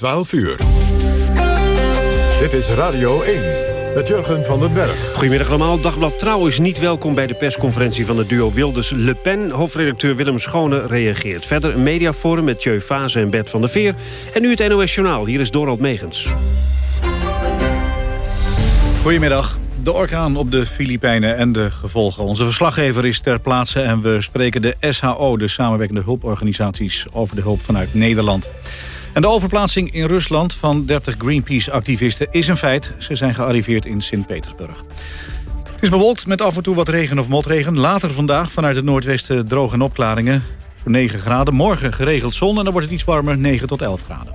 12 uur. Dit is Radio 1 met Jurgen van den Berg. Goedemiddag allemaal. Dagblad Trouw is niet welkom bij de persconferentie van het duo Wilders-Le Pen. Hoofdredacteur Willem Schone reageert. Verder een mediaforum met Jeu Fase en Bert van der Veer. En nu het NOS Journaal. Hier is Dorald Megens. Goedemiddag. De orkaan op de Filipijnen en de gevolgen. Onze verslaggever is ter plaatse en we spreken de SHO... de samenwerkende hulporganisaties over de hulp vanuit Nederland. En de overplaatsing in Rusland van 30 Greenpeace-activisten is een feit. Ze zijn gearriveerd in Sint-Petersburg. Het is bewolkt met af en toe wat regen of motregen. Later vandaag vanuit het noordwesten droog en opklaringen. Voor 9 graden. Morgen geregeld zon en dan wordt het iets warmer, 9 tot 11 graden.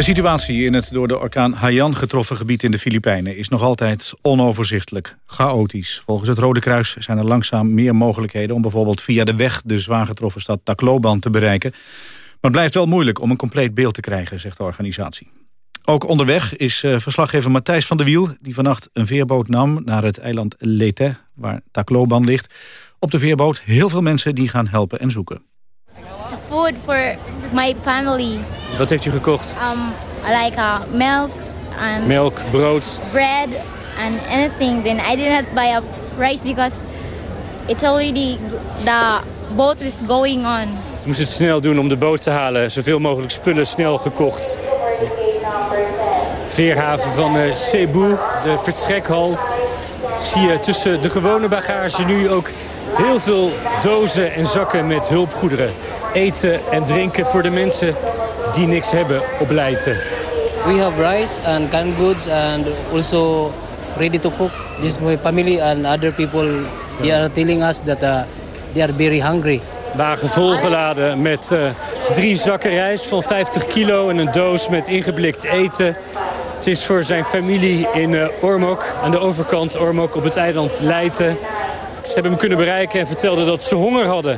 De situatie in het door de orkaan Haiyan getroffen gebied in de Filipijnen is nog altijd onoverzichtelijk, chaotisch. Volgens het Rode Kruis zijn er langzaam meer mogelijkheden om bijvoorbeeld via de weg de zwaar getroffen stad Tacloban te bereiken. Maar het blijft wel moeilijk om een compleet beeld te krijgen, zegt de organisatie. Ook onderweg is uh, verslaggever Matthijs van der Wiel... die vannacht een veerboot nam naar het eiland Leyte, waar Tacloban ligt. Op de veerboot heel veel mensen die gaan helpen en zoeken. It's food for my family. Wat heeft u gekocht? Um, I like uh, milk and Melk, brood. bread and anything. Then I didn't buy a rice because it's already the boat was going on. Ik moest het snel doen om de boot te halen. Zoveel mogelijk spullen snel gekocht. Veerhaven van uh, Cebu, de vertrekhal. Zie je tussen de gewone bagage nu ook heel veel dozen en zakken met hulpgoederen. Eten en drinken voor de mensen die niks hebben op Leyte. We have rice and canned goods and also ready to cook. This my family and other people they are telling us that uh, they are very hungry. Wagen volgeladen met uh, drie zakken rijst van 50 kilo en een doos met ingeblikt eten. Het is voor zijn familie in uh, Ormok, aan de overkant Ormok op het eiland Leyte. Ze hebben hem kunnen bereiken en vertelden dat ze honger hadden.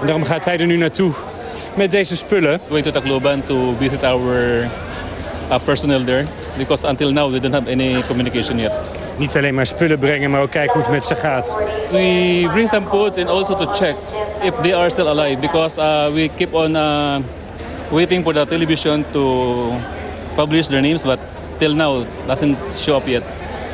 En daarom gaat hij er nu naartoe met deze spullen. Going to Tacloban to visit our uh, personnel there. Because until now we don't have any communication yet. Niet alleen maar spullen brengen, maar ook kijken hoe het met ze gaat. We bring some food and also to check if they are still alive. Because uh, we keep on uh, waiting for the television to publish their names. But till now doesn't show up yet.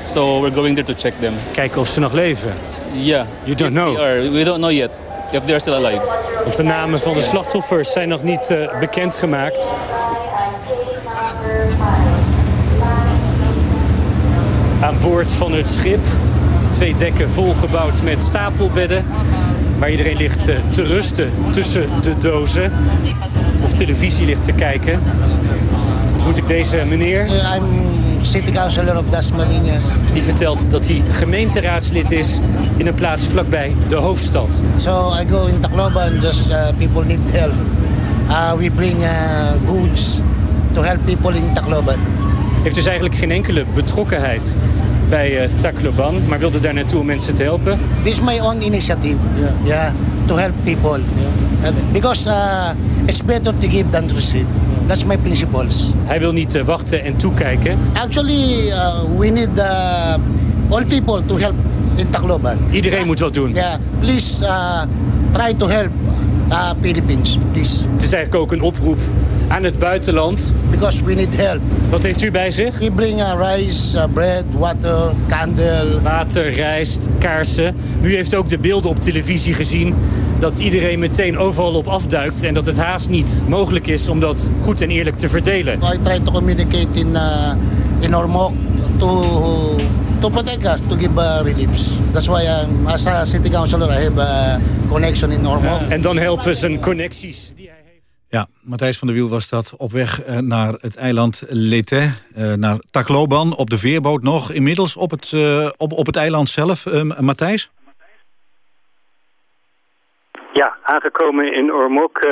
So we're going there to check them. Kijken of ze nog leven. Yeah. You don't know? are, we don't know yet if they are still alive. Want de namen van de slachtoffers zijn nog niet uh, bekendgemaakt. Aan boord van het schip. Twee dekken volgebouwd met stapelbedden. Waar iedereen ligt uh, te rusten tussen de dozen. Of televisie ligt te kijken. Moet ik deze meneer... I'm city councilor of Dasmariñas. Die vertelt dat hij gemeenteraadslid is in een plaats vlakbij de hoofdstad. So I go in Tacloban, just uh, people need help. Uh, we bring uh, goods to help people in Tacloban. Heeft dus eigenlijk geen enkele betrokkenheid bij uh, Tacloban, maar wilde daar naartoe om mensen te helpen. This is my own initiative. Yeah. Yeah, to help people. Because uh, it's better to give than to receive. That's my principles. Hij wil niet uh, wachten en toekijken. Actually, uh, we need uh, all people to help in Tacloban. Iedereen moet wat doen. Yeah, please uh, try to help uh, Philippines, please. Het is eigenlijk ook een oproep aan het buitenland. Because we need help. Wat heeft u bij zich? We bring rice, uh, bread, water, candle. Water, rijst, kaarsen. U heeft ook de beelden op televisie gezien dat iedereen meteen overal op afduikt... en dat het haast niet mogelijk is om dat goed en eerlijk te verdelen. I try to communicate in, uh, in Ormoc to, to protect us, to give uh, reliefs. That's why um, as a city councilor I have a connection in Ormoc. En dan helpen zijn connecties die hij heeft. Ja, Matthijs van der Wiel was dat op weg uh, naar het eiland Leyte, uh, naar Tacloban, op de veerboot nog. Inmiddels op het, uh, op, op het eiland zelf, Matthijs? Ja, aangekomen in Ormok,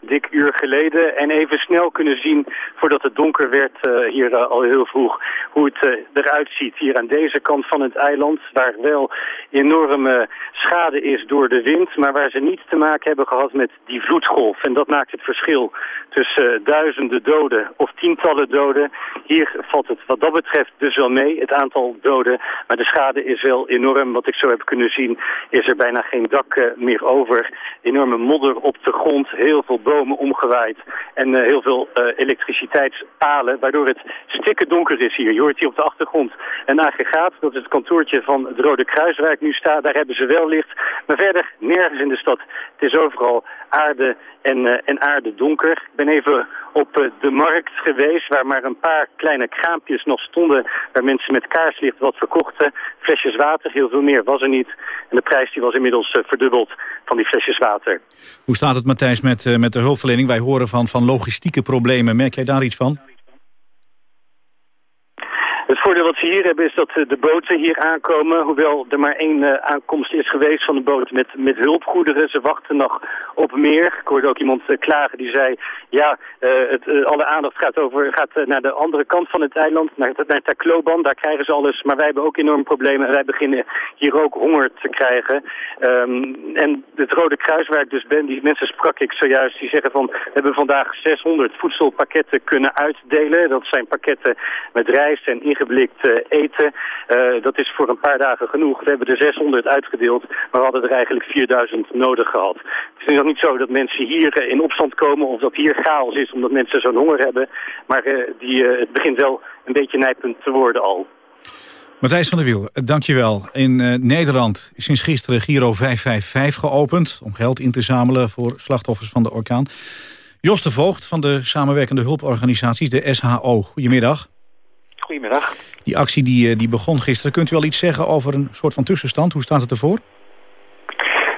dik uur geleden. En even snel kunnen zien, voordat het donker werd uh, hier uh, al heel vroeg, hoe het eruit ziet. Hier aan deze kant van het eiland, waar wel enorme schade is door de wind. Maar waar ze niets te maken hebben gehad met die vloedgolf. En dat maakt het verschil tussen duizenden doden of tientallen doden. Hier valt het wat dat betreft dus wel mee, het aantal doden. Maar de schade is wel enorm. Wat ik zo heb kunnen zien, is er bijna geen dak meer over enorme modder op de grond, heel veel bomen omgewaaid en heel veel elektriciteitspalen, waardoor het stikken donker is hier. Je hoort hier op de achtergrond een aggregaat, dat is het kantoortje van het Rode Kruis waar ik nu sta. Daar hebben ze wel licht, maar verder nergens in de stad. Het is overal aarde en, uh, en aarde donker. Ik ben even op uh, de markt geweest waar maar een paar kleine kraampjes nog stonden... waar mensen met kaarslicht wat verkochten. Flesjes water, heel veel meer was er niet. En de prijs die was inmiddels uh, verdubbeld van die flesjes water. Hoe staat het Matthijs met, met de hulpverlening? Wij horen van, van logistieke problemen. Merk jij daar iets van? Het voordeel wat ze hier hebben is dat de boten hier aankomen. Hoewel er maar één uh, aankomst is geweest van de boot met, met hulpgoederen. Ze wachten nog op meer. Ik hoorde ook iemand uh, klagen die zei... ja, het, alle aandacht gaat, over, gaat naar de andere kant van het eiland. Naar, naar Tacloban, daar krijgen ze alles. Maar wij hebben ook enorme problemen. En wij beginnen hier ook honger te krijgen. Um, en het Rode Kruis waar ik dus ben, die mensen sprak ik zojuist. Die zeggen van, we hebben vandaag 600 voedselpakketten kunnen uitdelen. Dat zijn pakketten met rijst en ingeblikt uh, eten. Uh, dat is voor een paar dagen genoeg. We hebben er 600 uitgedeeld, maar we hadden er eigenlijk 4000 nodig gehad. Het is nog niet zo dat mensen hier uh, in opstand komen of dat hier chaos is omdat mensen zo'n honger hebben. Maar die, het begint wel een beetje nijpend te worden al. Matthijs van der Wiel, dankjewel. In Nederland is sinds gisteren Giro 555 geopend... om geld in te zamelen voor slachtoffers van de orkaan. Jos de Voogd van de samenwerkende hulporganisaties, de SHO. Goedemiddag. Goedemiddag. Die actie die, die begon gisteren. Kunt u al iets zeggen over een soort van tussenstand? Hoe staat het ervoor?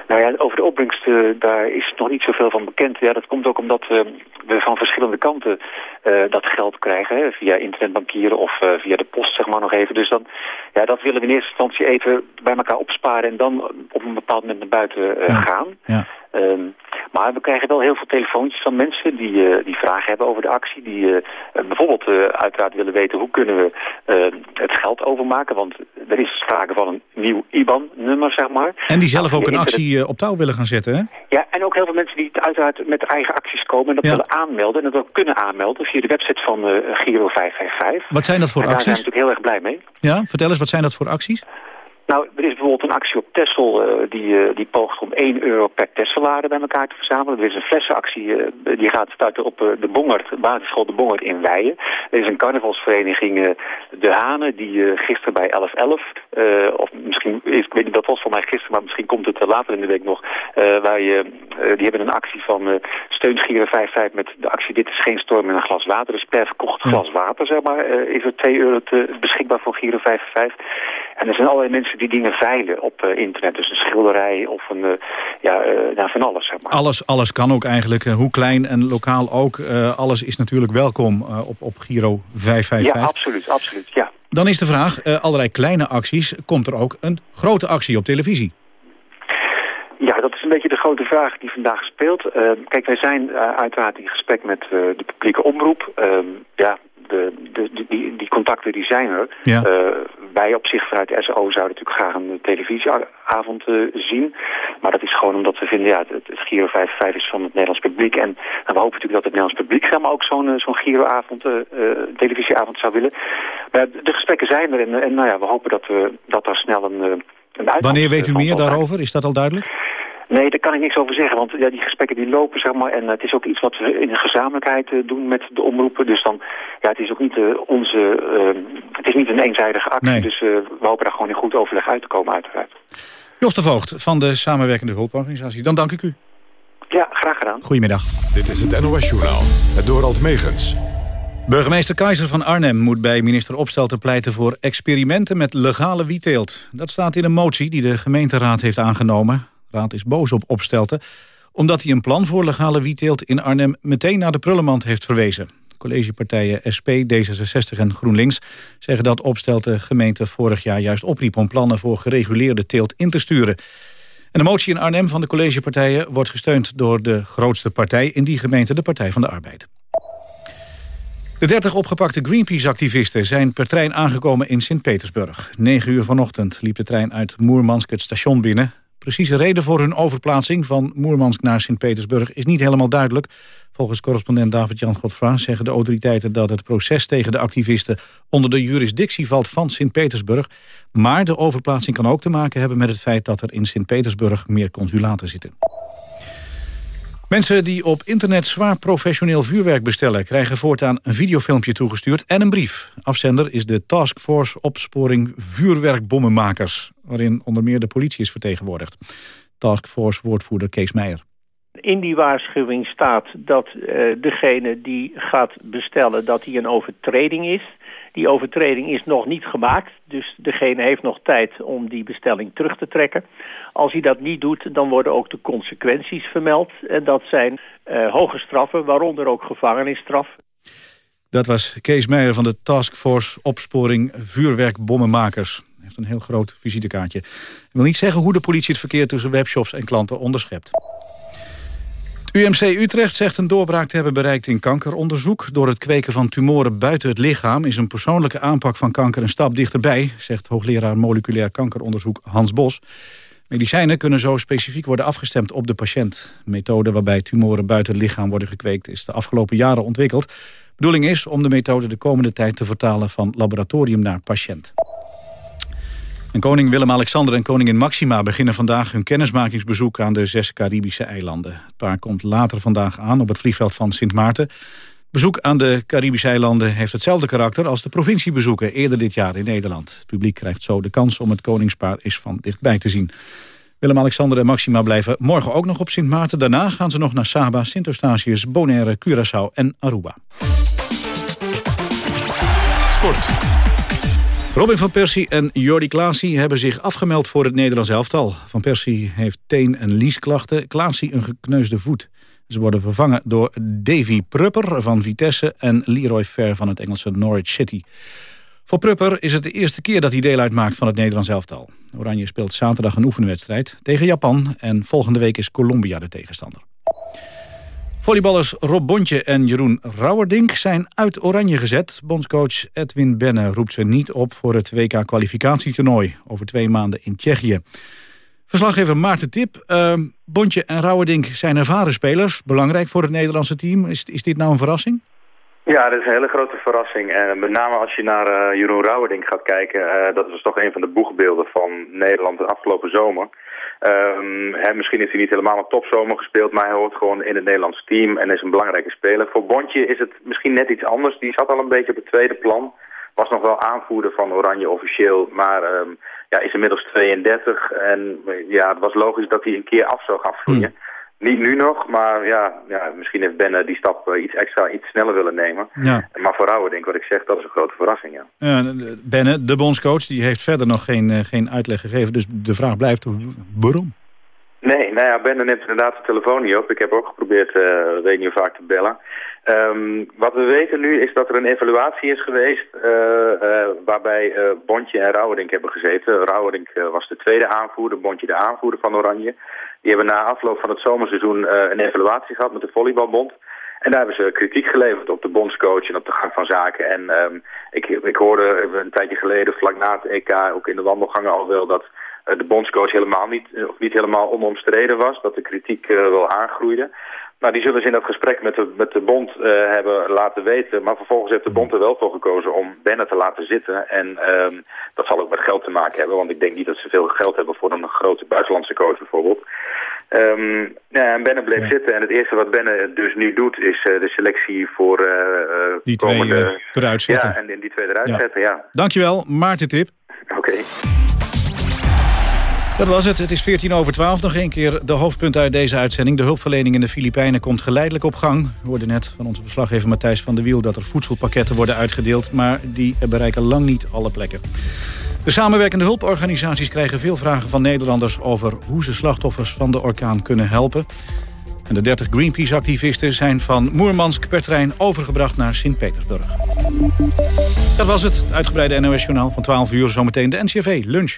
Nou ja, over de opbrengst, uh, daar is nog niet zoveel van bekend. Ja, dat komt ook omdat uh, we van verschillende kanten uh, dat geld krijgen. Hè, via internetbankieren of via de post, zeg maar nog even. Dus dan, ja, dat willen we in eerste instantie even bij elkaar opsparen... en dan op een bepaald moment naar buiten ja. gaan. Ja. Um, maar we krijgen wel heel veel telefoontjes van mensen die, uh, die vragen hebben over de actie. Die uh, bijvoorbeeld uh, uiteraard willen weten hoe kunnen we het geld overmaken. Want er is sprake van een nieuw IBAN-nummer, zeg maar. En die zelf ook een actie op touw willen gaan zetten, hè? Ja, en ook heel veel mensen die uiteraard met eigen acties komen... en dat ja. willen aanmelden en dat ook kunnen aanmelden via de website van Giro 555. Wat zijn dat voor en acties? Daar zijn we natuurlijk heel erg blij mee. Ja, vertel eens, wat zijn dat voor acties? Nou, er is bijvoorbeeld een actie op Tessel uh, die, uh, die poogt om 1 euro per Tesselade bij elkaar te verzamelen. Er is een flessenactie uh, die gaat starten op de Bongert, de basisschool De Bongert in Weijen. Er is een carnavalsvereniging De Hanen die gisteren bij 1111, of misschien, ik weet niet, dat was voor mij gisteren, maar misschien komt het later in de week nog, waar je, die hebben een actie van steun Schieren 55 met de actie Dit is geen storm met een glas water. Dus per verkocht glas water, zeg maar, is er 2 euro te, beschikbaar voor Giro 55. En er zijn allerlei mensen die dingen veilen op uh, internet. Dus een schilderij of een, uh, ja, uh, nou, van alles, zeg maar. Alles, alles kan ook eigenlijk, hoe klein en lokaal ook. alles is natuurlijk welkom op, op Giro 555. Ja, absoluut, absoluut, ja. Dan is de vraag, allerlei kleine acties. Komt er ook een grote actie op televisie? Ja, dat is een beetje de grote vraag die vandaag speelt. Kijk, wij zijn uiteraard in gesprek met de publieke omroep. Ehm, ja, de, de, die, die contacten die zijn er. Ja. wij op zich vanuit de SO zouden natuurlijk graag een televisieavond zien. Maar dat is gewoon omdat we vinden, ja, het, het Giro 55 is van het Nederlands publiek. En we hopen natuurlijk dat het Nederlands publiek zeg maar, ook zo'n zo'n Giroavond, televisieavond zou willen. Maar de gesprekken zijn er en, en nou ja, we hopen dat, we, dat daar snel een, een Wanneer weet u meer daarover? Is dat al duidelijk? Nee, daar kan ik niks over zeggen, want ja, die gesprekken die lopen, zeg maar. En uh, het is ook iets wat we in een gezamenlijkheid uh, doen met de omroepen. Dus dan, ja, het is ook niet uh, onze, het is niet een eenzijdige actie. Nee. Dus we hopen daar gewoon in goed overleg uit te komen, uiteraard. Jos de Voogd van de samenwerkende hulporganisatie. Dan dank ik u. Ja, graag gedaan. Goedemiddag. Dit is het NOS Journaal, het Dorald Megens. Burgemeester Keizer van Arnhem moet bij minister Opstelten pleiten voor experimenten met legale wietteelt. Dat staat in een motie die de gemeenteraad heeft aangenomen. Raad is boos op Opstelten omdat hij een plan voor legale wietteelt in Arnhem meteen naar de prullenmand heeft verwezen. Collegepartijen SP, D66 en GroenLinks zeggen dat Opstelten gemeente vorig jaar juist opriep om plannen voor gereguleerde teelt in te sturen. En de motie in Arnhem van de collegepartijen wordt gesteund door de grootste partij in die gemeente, de Partij van de Arbeid. De 30 opgepakte Greenpeace-activisten zijn per trein aangekomen in Sint-Petersburg. 9 uur vanochtend liep de trein uit Moermansk het station binnen. Precieze reden voor hun overplaatsing van Moermansk naar Sint-Petersburg is niet helemaal duidelijk. Volgens correspondent David-Jan Godfra zeggen de autoriteiten dat het proces tegen de activisten onder de jurisdictie valt van Sint-Petersburg. Maar de overplaatsing kan ook te maken hebben met het feit dat er in Sint-Petersburg meer consulaten zitten. Mensen die op internet zwaar professioneel vuurwerk bestellen... krijgen voortaan een videofilmpje toegestuurd en een brief. Afzender is de Taskforce Opsporing Vuurwerkbommenmakers... waarin onder meer de politie is vertegenwoordigd. Taskforce-woordvoerder Kees Meijer. In die waarschuwing staat dat uh, degene die gaat bestellen... dat hij een overtreding is... Die overtreding is nog niet gemaakt, dus degene heeft nog tijd om die bestelling terug te trekken. Als hij dat niet doet, dan worden ook de consequenties vermeld. En dat zijn uh, hoge straffen, waaronder ook gevangenisstraf. Dat was Kees Meijer van de Taskforce Opsporing Vuurwerkbommenmakers. Hij heeft een heel groot visitekaartje. Ik wil niet zeggen hoe de politie het verkeer tussen webshops en klanten onderschept. UMC Utrecht zegt een doorbraak te hebben bereikt in kankeronderzoek. Door het kweken van tumoren buiten het lichaam... is een persoonlijke aanpak van kanker een stap dichterbij... zegt hoogleraar moleculair kankeronderzoek Hans Bos. Medicijnen kunnen zo specifiek worden afgestemd op de patiënt. Methode waarbij tumoren buiten het lichaam worden gekweekt... is de afgelopen jaren ontwikkeld. Bedoeling is om de methode de komende tijd te vertalen... van laboratorium naar patiënt. En koning Willem-Alexander en koningin Maxima beginnen vandaag hun kennismakingsbezoek aan de zes Caribische eilanden. Het paar komt later vandaag aan op het vliegveld van Sint Maarten. Bezoek aan de Caribische eilanden heeft hetzelfde karakter als de provinciebezoeken eerder dit jaar in Nederland. Het publiek krijgt zo de kans om het koningspaar eens van dichtbij te zien. Willem-Alexander en Maxima blijven morgen ook nog op Sint Maarten. Daarna gaan ze nog naar Saba, Sint Eustatius, Bonaire, Curaçao en Aruba. Sport. Robin van Persie en Jordi Klaasie hebben zich afgemeld voor het Nederlands elftal. Van Persie heeft teen- en liesklachten, Klaasie een gekneusde voet. Ze worden vervangen door Davy Prupper van Vitesse en Leroy Fair van het Engelse Norwich City. Voor Prupper is het de eerste keer dat hij deel uitmaakt van het Nederlands elftal. Oranje speelt zaterdag een oefenwedstrijd tegen Japan en volgende week is Colombia de tegenstander. Volleyballers Rob Bontje en Jeroen Rauwerdink zijn uit oranje gezet. Bondscoach Edwin Benne roept ze niet op voor het WK-kwalificatietoernooi... over twee maanden in Tsjechië. Verslaggever Maarten Tip. Uh, Bontje en Rauwerdink zijn ervaren spelers. Belangrijk voor het Nederlandse team. Is, is dit nou een verrassing? Ja, dat is een hele grote verrassing. En met name als je naar uh, Jeroen Rauwerdink gaat kijken... Uh, dat was toch een van de boegbeelden van Nederland de afgelopen zomer... Um, misschien heeft hij niet helemaal een topzomer gespeeld, maar hij hoort gewoon in het Nederlands team en is een belangrijke speler. Voor Bontje is het misschien net iets anders. Die zat al een beetje op het tweede plan. Was nog wel aanvoerder van Oranje officieel, maar um, ja, is inmiddels 32. En ja, het was logisch dat hij een keer af zou gaan vloeien. Hmm. Niet nu nog, maar ja, ja misschien heeft Ben die stap eh, iets extra, iets sneller willen nemen. Ja. Maar voor Rauwe, denk ik wat ik zeg, dat is een grote verrassing, ja. ja Benne, de bondscoach, die heeft verder nog geen, uh, geen uitleg gegeven. Dus de vraag blijft, waarom? Nee, nou ja, Benne neemt inderdaad de telefoon niet op. Ik heb ook geprobeerd, uh, weet niet hoe vaak te bellen. Um, wat we weten nu is dat er een evaluatie is geweest uh, uh, waarbij Bontje en Rauwerdink hebben gezeten. Rauwerdink was de tweede aanvoerder, Bontje de aanvoerder van Oranje. Die hebben na afloop van het zomerseizoen uh, een evaluatie gehad met de volleybalbond. En daar hebben ze kritiek geleverd op de bondscoach en op de gang van zaken. En um, ik, ik hoorde een tijdje geleden, vlak na het EK, ook in de wandelgangen al wel... dat uh, de bondscoach helemaal niet, of niet helemaal onomstreden was. Dat de kritiek uh, wel aangroeide. Nou, die zullen ze in dat gesprek met de, met de bond uh, hebben laten weten. Maar vervolgens heeft de bond er wel voor gekozen om Bennett te laten zitten. En um, dat zal ook met geld te maken hebben. Want ik denk niet dat ze veel geld hebben voor een grote buitenlandse coach bijvoorbeeld. Um, ja, en Benne bleef ja. zitten. En het eerste wat Benne dus nu doet is uh, de selectie voor uh, die komende... twee eruit zetten. Ja, en die twee eruit ja. zetten, ja. Dankjewel, Maarten Tip. Oké. Okay. Dat was het. Het is 14 over 12. Nog een keer de hoofdpunten uit deze uitzending. De hulpverlening in de Filipijnen komt geleidelijk op gang. We hoorden net van onze verslaggever Matthijs van der Wiel... dat er voedselpakketten worden uitgedeeld... maar die bereiken lang niet alle plekken. De samenwerkende hulporganisaties krijgen veel vragen van Nederlanders... over hoe ze slachtoffers van de orkaan kunnen helpen. En de 30 Greenpeace-activisten zijn van Moermansk per trein overgebracht naar Sint-Petersburg. Dat was het, het uitgebreide NOS-journaal van 12 uur. Zometeen de NCV lunch.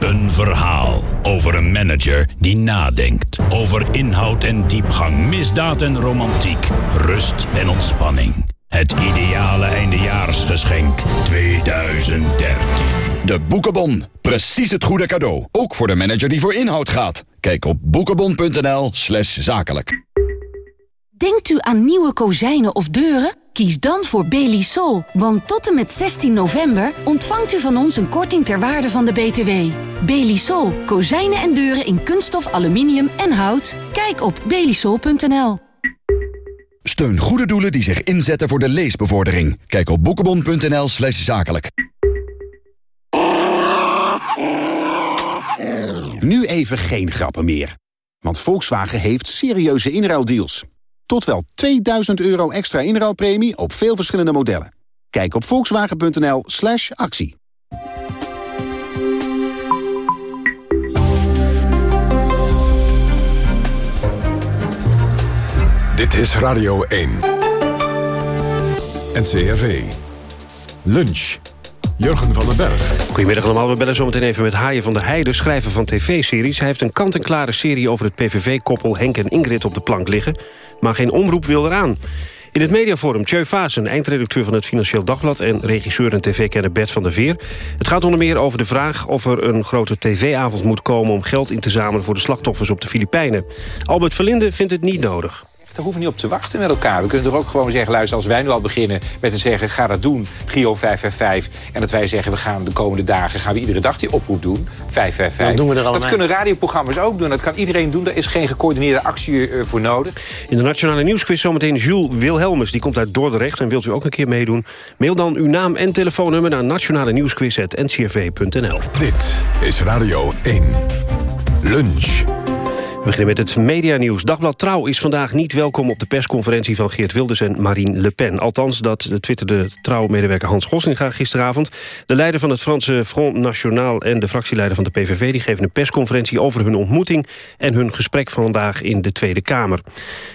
Een verhaal over een manager die nadenkt. Over inhoud en diepgang, misdaad en romantiek, rust en ontspanning. Het ideale eindejaarsgeschenk 2013. De Boekenbon. Precies het goede cadeau. Ook voor de manager die voor inhoud gaat. Kijk op boekenbon.nl slash zakelijk. Denkt u aan nieuwe kozijnen of deuren? Kies dan voor Belisol, want tot en met 16 november ontvangt u van ons een korting ter waarde van de BTW. Belisol, kozijnen en deuren in kunststof, aluminium en hout. Kijk op belisol.nl. Steun goede doelen die zich inzetten voor de leesbevordering. Kijk op boekenbon.nl slash zakelijk. Nu even geen grappen meer. Want Volkswagen heeft serieuze inruildeals. Tot wel 2000 euro extra inruilpremie op veel verschillende modellen. Kijk op volkswagen.nl slash actie. Dit is Radio 1. NCRV. Lunch. Jurgen van den Berg. Goedemiddag allemaal, we bellen zometeen even met Haaien van der Heijden... schrijver van tv-series. Hij heeft een kant-en-klare serie over het PVV-koppel Henk en Ingrid op de plank liggen. Maar geen omroep wil eraan. In het mediaforum Tjeu Vaassen, eindredacteur van het Financieel Dagblad... en regisseur en tv-kenner Bert van der Veer. Het gaat onder meer over de vraag of er een grote tv-avond moet komen... om geld in te zamelen voor de slachtoffers op de Filipijnen. Albert Verlinde vindt het niet nodig. Daar hoeven we niet op te wachten met elkaar. We kunnen er ook gewoon zeggen, luister, als wij nu al beginnen met te zeggen... ga dat doen, Gio 555. En dat wij zeggen, we gaan de komende dagen gaan we iedere dag die oproep doen. 555. Dan doen we er dat allemaal. kunnen radioprogramma's ook doen. Dat kan iedereen doen. Daar is geen gecoördineerde actie eh, voor nodig. In de Nationale Nieuwsquiz zometeen Jules Wilhelmus. Die komt uit Dordrecht en wilt u ook een keer meedoen? Mail dan uw naam en telefoonnummer naar nationale nieuwsquiz.ncrv.nl. Dit is Radio 1. Lunch. We beginnen met het medianieuws. Dagblad Trouw is vandaag niet welkom op de persconferentie van Geert Wilders en Marine Le Pen. Althans, dat twitterde Trouw-medewerker Hans Goslinga gisteravond. De leider van het Franse Front National en de fractieleider van de PVV... die geven een persconferentie over hun ontmoeting... en hun gesprek vandaag in de Tweede Kamer.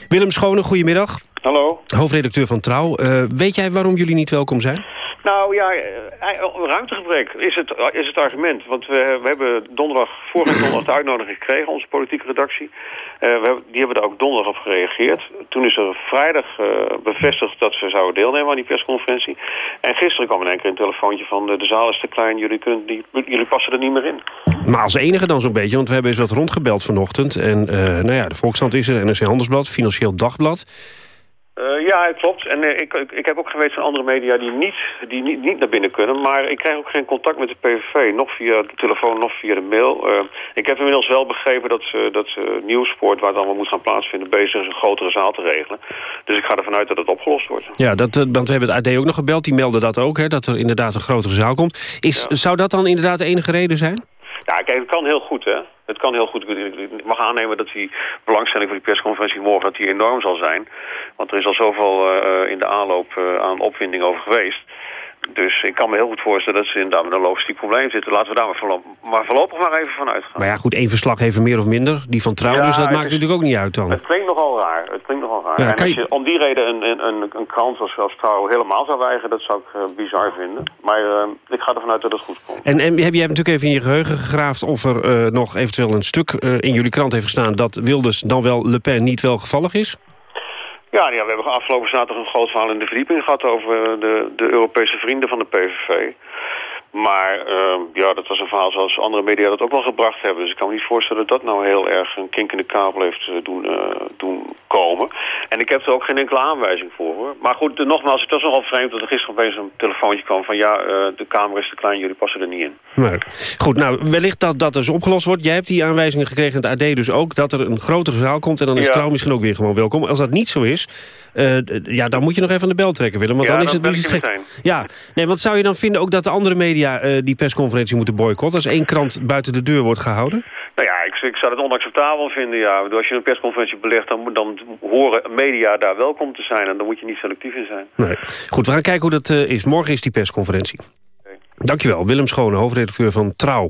Willem Schone, goedemiddag. Hallo. Hoofdredacteur van Trouw. Uh, weet jij waarom jullie niet welkom zijn? Nou ja, ruimtegebrek is het, is het argument. Want we, we hebben donderdag, vorige donderdag de uitnodiging gekregen, onze politieke redactie. Uh, we die hebben daar ook donderdag op gereageerd. Toen is er vrijdag bevestigd dat ze zouden deelnemen aan die persconferentie. En gisteren kwam in één keer een telefoontje van de, de zaal is te klein, jullie, kunnen jullie passen er niet meer in. Maar als enige dan zo'n beetje, want we hebben eens wat rondgebeld vanochtend. En nou ja, de Volksstand is er, NRC Handelsblad, Financieel Dagblad. Uh, ja, klopt. En uh, ik, ik, ik, heb ook geweten van andere media die, niet, die niet, niet naar binnen kunnen. Maar ik krijg ook geen contact met de PVV. Nog via de telefoon, nog via de mail. Uh, ik heb inmiddels wel begrepen dat ze, dat ze Nieuwsport, waar het allemaal moet gaan plaatsvinden, bezig is een grotere zaal te regelen. Dus ik ga ervan uit dat het opgelost wordt. Ja, dat, want we hebben het AD ook nog gebeld. Die meldde dat ook, hè, dat er inderdaad een grotere zaal komt. Is, ja. Zou dat dan inderdaad de enige reden zijn? Ja, kijk, het kan heel goed, hè. Het kan heel goed. Ik mag aannemen dat die belangstelling voor die persconferentie morgen dat die enorm zal zijn. Want er is al zoveel uh, in de aanloop uh, aan opwinding over geweest. Dus ik kan me heel goed voorstellen dat ze inderdaad met een logistiek probleem zitten. Laten we daar maar voorlopig, maar voorlopig maar even van uitgaan. Maar ja, goed, één verslag even meer of minder. Die van Trouw, ja, dus dat maakt is, natuurlijk ook niet uit dan. Het klinkt nogal raar. Het klinkt nogal raar. Ja, en als je, je om die reden een, een, een, een krant als, als Trouw helemaal zou weigeren, dat zou ik uh, bizar vinden. Maar uh, ik ga ervan uit dat het goed komt. En, en heb jij natuurlijk even in je geheugen gegraafd of er uh, nog eventueel een stuk in jullie krant heeft gestaan dat Wilders dan wel Le Pen niet welgevallig is? Ja, ja, we hebben afgelopen zaterdag een groot verhaal in de verdieping gehad over de, de Europese vrienden van de PVV. Maar uh, ja, dat was een verhaal zoals andere media dat ook wel gebracht hebben. Dus ik kan me niet voorstellen dat dat nou heel erg een kink in de kabel heeft doen, uh, doen komen. En ik heb er ook geen enkele aanwijzing voor. Hoor. Maar goed, de, nogmaals, het was nogal vreemd dat er gisteren opeens een telefoontje kwam van... ja, uh, de kamer is te klein, jullie passen er niet in. Maar, goed, nou, wellicht dat dat dus opgelost wordt. Jij hebt die aanwijzingen gekregen in het AD dus ook... dat er een grotere zaal komt en dan is ja. Trouw misschien ook weer gewoon welkom. Als dat niet zo is... Ja, dan moet je nog even aan de bel trekken, Willem. Want ja, dan is het nu dus. Ja, nee, want zou je dan vinden ook dat de andere media uh, die persconferentie moeten boycotten... als één krant buiten de deur wordt gehouden? Nou ja, ik, ik zou het onacceptabel vinden, ja. Als je een persconferentie belegt, dan, dan horen media daar welkom te zijn. En dan moet je niet selectief in zijn. Nee. Goed, we gaan kijken hoe dat uh, is. Morgen is die persconferentie. Dankjewel, Willem Schone, hoofdredacteur van Trouw.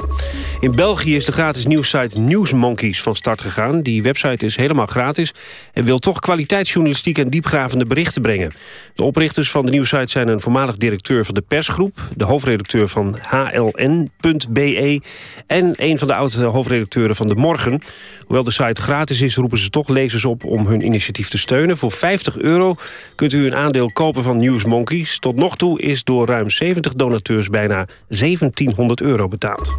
In België is de gratis nieuwssite Newsmonkeys van start gegaan. Die website is helemaal gratis en wil toch kwaliteitsjournalistiek en diepgravende berichten brengen. De oprichters van de nieuwsite zijn een voormalig directeur van de persgroep... de hoofdredacteur van HLN.be en een van de oude hoofdredacteuren van De Morgen. Hoewel de site gratis is, roepen ze toch lezers op om hun initiatief te steunen. Voor 50 euro kunt u een aandeel kopen van Newsmonkeys. Tot nog toe is door ruim 70 donateurs bijna 1700 euro betaald.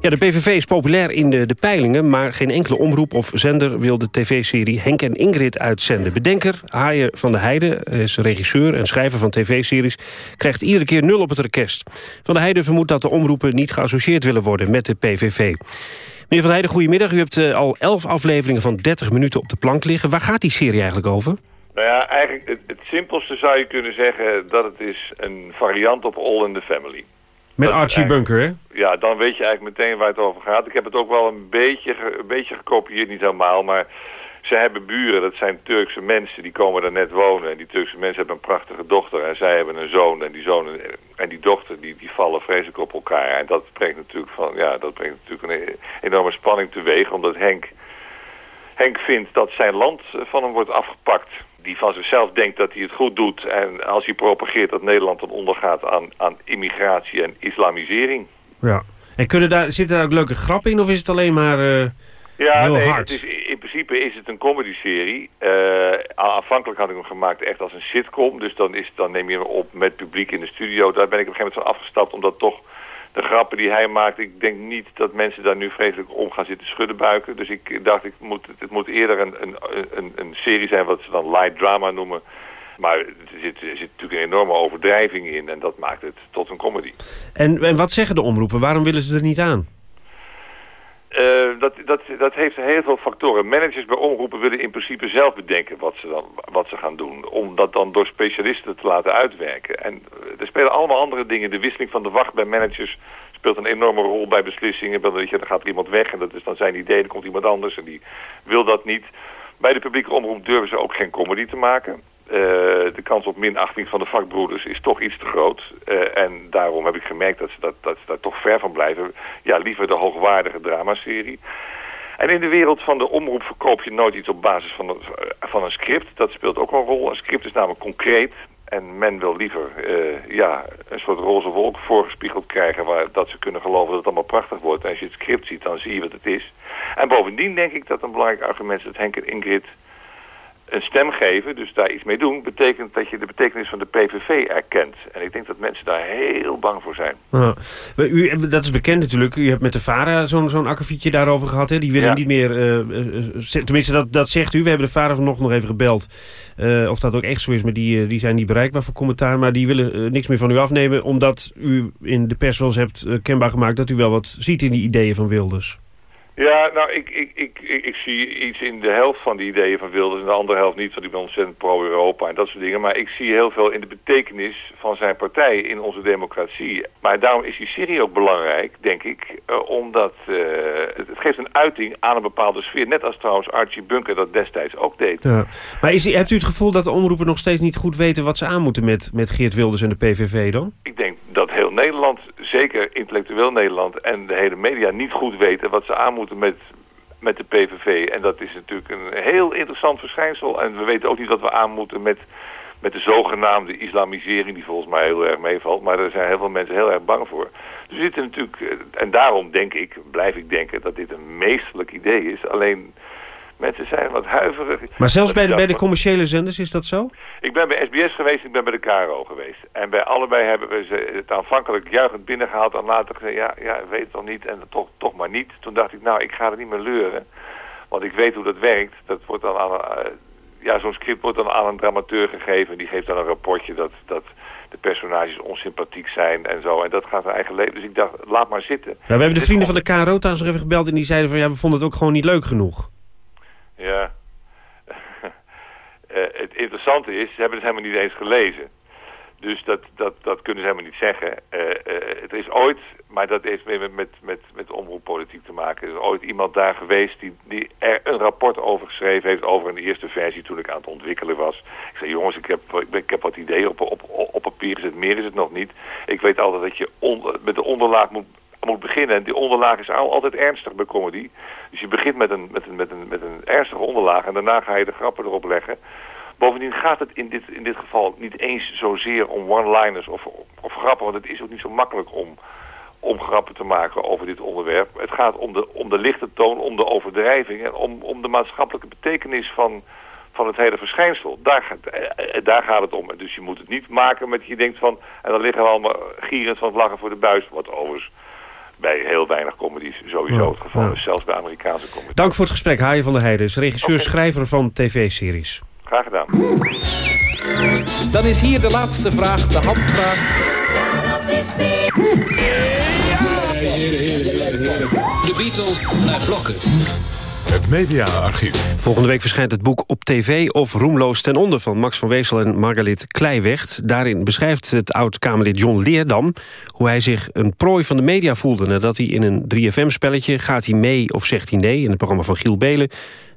Ja, de PVV is populair in de, de peilingen... maar geen enkele omroep of zender wil de tv-serie Henk en Ingrid uitzenden. Bedenker Haaien van de Heijden is regisseur en schrijver van tv-series... krijgt iedere keer nul op het rekest. Van de Heijden vermoedt dat de omroepen niet geassocieerd willen worden met de PVV. Meneer Van der Heijden, goedemiddag. U hebt uh, al elf afleveringen van 30 minuten op de plank liggen. Waar gaat die serie eigenlijk over? Nou ja, eigenlijk het, het, simpelste zou je kunnen zeggen dat het is een variant op All in the Family. Met Archie Bunker, hè? Ja, dan weet je eigenlijk meteen waar het over gaat. Ik heb het ook wel een beetje, een beetje gekopieerd, niet helemaal, maar ze hebben buren, dat zijn Turkse mensen, die komen daar net wonen. En die Turkse mensen hebben een prachtige dochter en zij hebben een zoon. En die zoon en die dochter, die, die vallen vreselijk op elkaar. En dat brengt natuurlijk, van, ja, dat brengt natuurlijk een enorme spanning teweeg, omdat Henk... Henk vindt dat zijn land van hem wordt afgepakt die van zichzelf denkt dat hij het goed doet. En als hij propageert dat Nederland dan ondergaat aan, aan immigratie en islamisering. Ja. En kunnen daar, zitten daar ook leuke grappen in of is het alleen maar uh, ja, heel nee, hard? Het is, in principe is het een comedy-serie. Uh, aanvankelijk had ik hem gemaakt echt als een sitcom. Dus dan, is, dan neem je hem op met publiek in de studio. Daar ben ik op een gegeven moment van afgestapt omdat toch de grappen die hij maakt, ik denk niet dat mensen daar nu vreselijk om gaan zitten schudden buiken. Dus ik dacht, ik moet, het moet eerder een, een, een, een serie zijn wat ze dan light drama noemen. Maar er zit, er zit natuurlijk een enorme overdrijving in en dat maakt het tot een comedy. En, en wat zeggen de omroepen? Waarom willen ze er niet aan? Uh, dat, dat, dat heeft heel veel factoren. Managers bij omroepen willen in principe zelf bedenken wat ze, dan, wat ze gaan doen. Om dat dan door specialisten te laten uitwerken. En er spelen allemaal andere dingen. De wisseling van de wacht bij managers speelt een enorme rol bij beslissingen. Dan gaat er iemand weg en dat is dan zijn idee. Dan komt iemand anders en die wil dat niet. Bij de publieke omroep durven ze ook geen comedy te maken. Uh, de kans op minachting van de vakbroeders is toch iets te groot. Uh, en daarom heb ik gemerkt dat ze, dat, dat daar toch ver van blijven. Ja, liever de hoogwaardige dramaserie. En in de wereld van de omroep verkoop je nooit iets op basis van een, van een script. Dat speelt ook een rol. Een script is namelijk concreet. En men wil liever uh, ja, een soort roze wolk voorgespiegeld krijgen... Waar, dat ze kunnen geloven dat het allemaal prachtig wordt. En als je het script ziet, dan zie je wat het is. En bovendien denk ik dat een belangrijk argument is... dat Henk en Ingrid een stem geven, dus daar iets mee doen... betekent dat je de betekenis van de PVV erkent. En ik denk dat mensen daar heel bang voor zijn. Ja. U, dat is bekend natuurlijk. U hebt met de VARA zo'n zo'n akkefietje daarover gehad. Hè? Die willen Ja. niet meer... uh, uh, tenminste, dat, dat zegt u. We hebben de VARA vanochtend nog even gebeld. Uh, of dat ook echt zo is, maar die, uh, die zijn niet bereikbaar voor commentaar. Maar die willen niks meer van u afnemen... omdat u in de pers wel eens hebt kenbaar gemaakt... dat u wel wat ziet in die ideeën van Wilders. Ja, nou, ik, ik, ik, ik, zie iets in de helft van die ideeën van Wilders... en de andere helft niet, want ik ben ontzettend pro-Europa en dat soort dingen. Maar ik zie heel veel in de betekenis van zijn partij in onze democratie. Maar daarom is die serie ook belangrijk, denk ik... Uh, omdat uh, het, geeft een uiting aan een bepaalde sfeer. Net als trouwens Archie Bunker dat destijds ook deed. Ja. Maar is, hebt u het gevoel dat de omroepen nog steeds niet goed weten... wat ze aan moeten met, met Geert Wilders en de PVV dan? Ik denk dat heel Nederland, zeker intellectueel Nederland... en de hele media niet goed weten wat ze aan moeten met, met de PVV. En dat is natuurlijk een heel interessant verschijnsel. En we weten ook niet wat we aan moeten met, met de zogenaamde islamisering... die volgens mij heel erg meevalt. Maar daar zijn heel veel mensen heel erg bang voor. Dus zitten natuurlijk... En daarom denk ik, blijf ik denken, dat dit een meesterlijk idee is. Alleen... Mensen zijn wat huiverig. Maar zelfs bij de, bij de commerciële zenders is dat zo? Ik ben bij SBS geweest, ik ben bij de KRO geweest. En bij allebei hebben we ze het aanvankelijk juichend binnengehaald... en later gezegd, ja, ja, weet het nog niet en toch, toch maar niet. Toen dacht ik, nou, ik ga er niet meer leuren. Want ik weet hoe dat werkt. Dat wordt dan aan, uh, ja, zo'n script wordt dan aan een dramateur gegeven... die geeft dan een rapportje dat, dat de personages onsympathiek zijn en zo. En dat gaat zijn eigen leven. Dus ik dacht, laat maar zitten. Ja, we hebben de vrienden van de KRO trouwens even gebeld... en die zeiden van, ja, we vonden het ook gewoon niet leuk genoeg. Ja. uh, het interessante is, ze hebben het helemaal niet eens gelezen. Dus dat, dat, dat kunnen ze helemaal niet zeggen. Uh, uh, het is ooit maar dat heeft meer met, met, met, met omroeppolitiek te maken. Er is ooit iemand daar geweest die, die er een rapport over geschreven heeft... over een eerste versie toen ik aan het ontwikkelen was. Ik zei, jongens, ik heb, ik, heb wat ideeën op, op, op papier gezet. Meer is het nog niet. Ik weet altijd dat je met de onderlaag moet, moet beginnen. En die onderlaag is al- altijd ernstig bij comedy. Dus je begint met een, met, een, met, een, met een ernstige onderlaag... en daarna ga je de grappen erop leggen... Bovendien gaat het in dit, in dit geval niet eens zozeer om one-liners of, of grappen. Want het is ook niet zo makkelijk om, om grappen te maken over dit onderwerp. Het gaat om de, om de lichte toon, om de overdrijving... en om, om de maatschappelijke betekenis van, van het hele verschijnsel. Daar, eh, daar gaat het om. Dus je moet het niet maken met je denkt van... en dan liggen we allemaal gierend van het lachen voor de buis. Wat overigens bij heel weinig comedies sowieso het geval is. Zelfs bij Amerikaanse comedies. Dank voor het gesprek, Haaien van der Heijden. is regisseur, schrijver van tv-series. Graag gedaan. Dan is hier de laatste vraag, de handvraag. De Beatles naar blokken. Het mediaarchief. Volgende week verschijnt het boek Op TV of Roemloos ten onder... van Max van Weesel en Margalit Kleiwecht. Daarin beschrijft het oud-Kamerlid John Leerdam... hoe hij zich een prooi van de media voelde... nadat hij in een 3FM-spelletje Gaat hij mee of zegt hij nee... in het programma van Giel Belen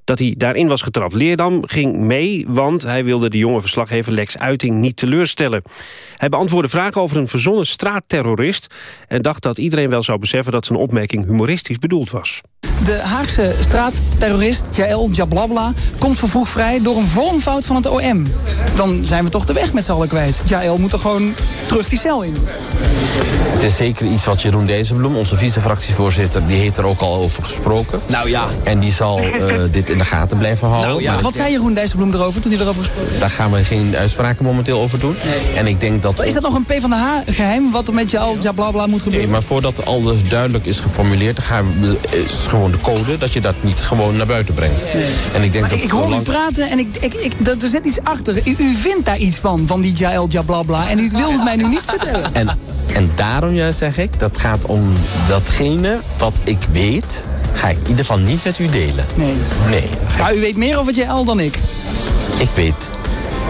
dat hij daarin was getrapt. Leerdam ging mee, want hij wilde de jonge verslaggever Lex Uiting niet teleurstellen. Hij beantwoordde vragen over een verzonnen straatterrorist... en dacht dat iedereen wel zou beseffen dat zijn opmerking humoristisch bedoeld was. De Haagse straatterrorist Jael Jablabla komt vervroegd vrij door een vormfout van het OM. Dan zijn we toch de weg met z'n allen kwijt. Jael moet er gewoon terug die cel in. Het is zeker iets wat Jeroen Dijsselbloem, onze vice-fractievoorzitter, die heeft er ook al over gesproken. Nou ja. En die zal eh, dit in de gaten blijven houden. Nou ja, wat zei Jeroen Dijsselbloem erover toen hij erover gesproken heeft? Daar gaan we geen uitspraken momenteel over doen. En ik denk dat... Is dat nog een PvdA-geheim wat er met Jael Jablabla moet Nee, gebeuren? maar voordat alles duidelijk is geformuleerd, dan gaan we, is gewoon de code dat je dat niet gewoon naar buiten brengt. En ik denk Maar dat ik, hoor u praten en ik, ik, ik, er er zit iets achter. U, u vindt daar iets van, van die Jael Jablabla. En u wilt het mij nu niet vertellen. En, en daarom ja, zeg ik, dat gaat om datgene wat ik weet, ga ik in ieder geval niet met u delen. Nee. Nee. Maar u weet meer over Jael dan ik. Ik weet,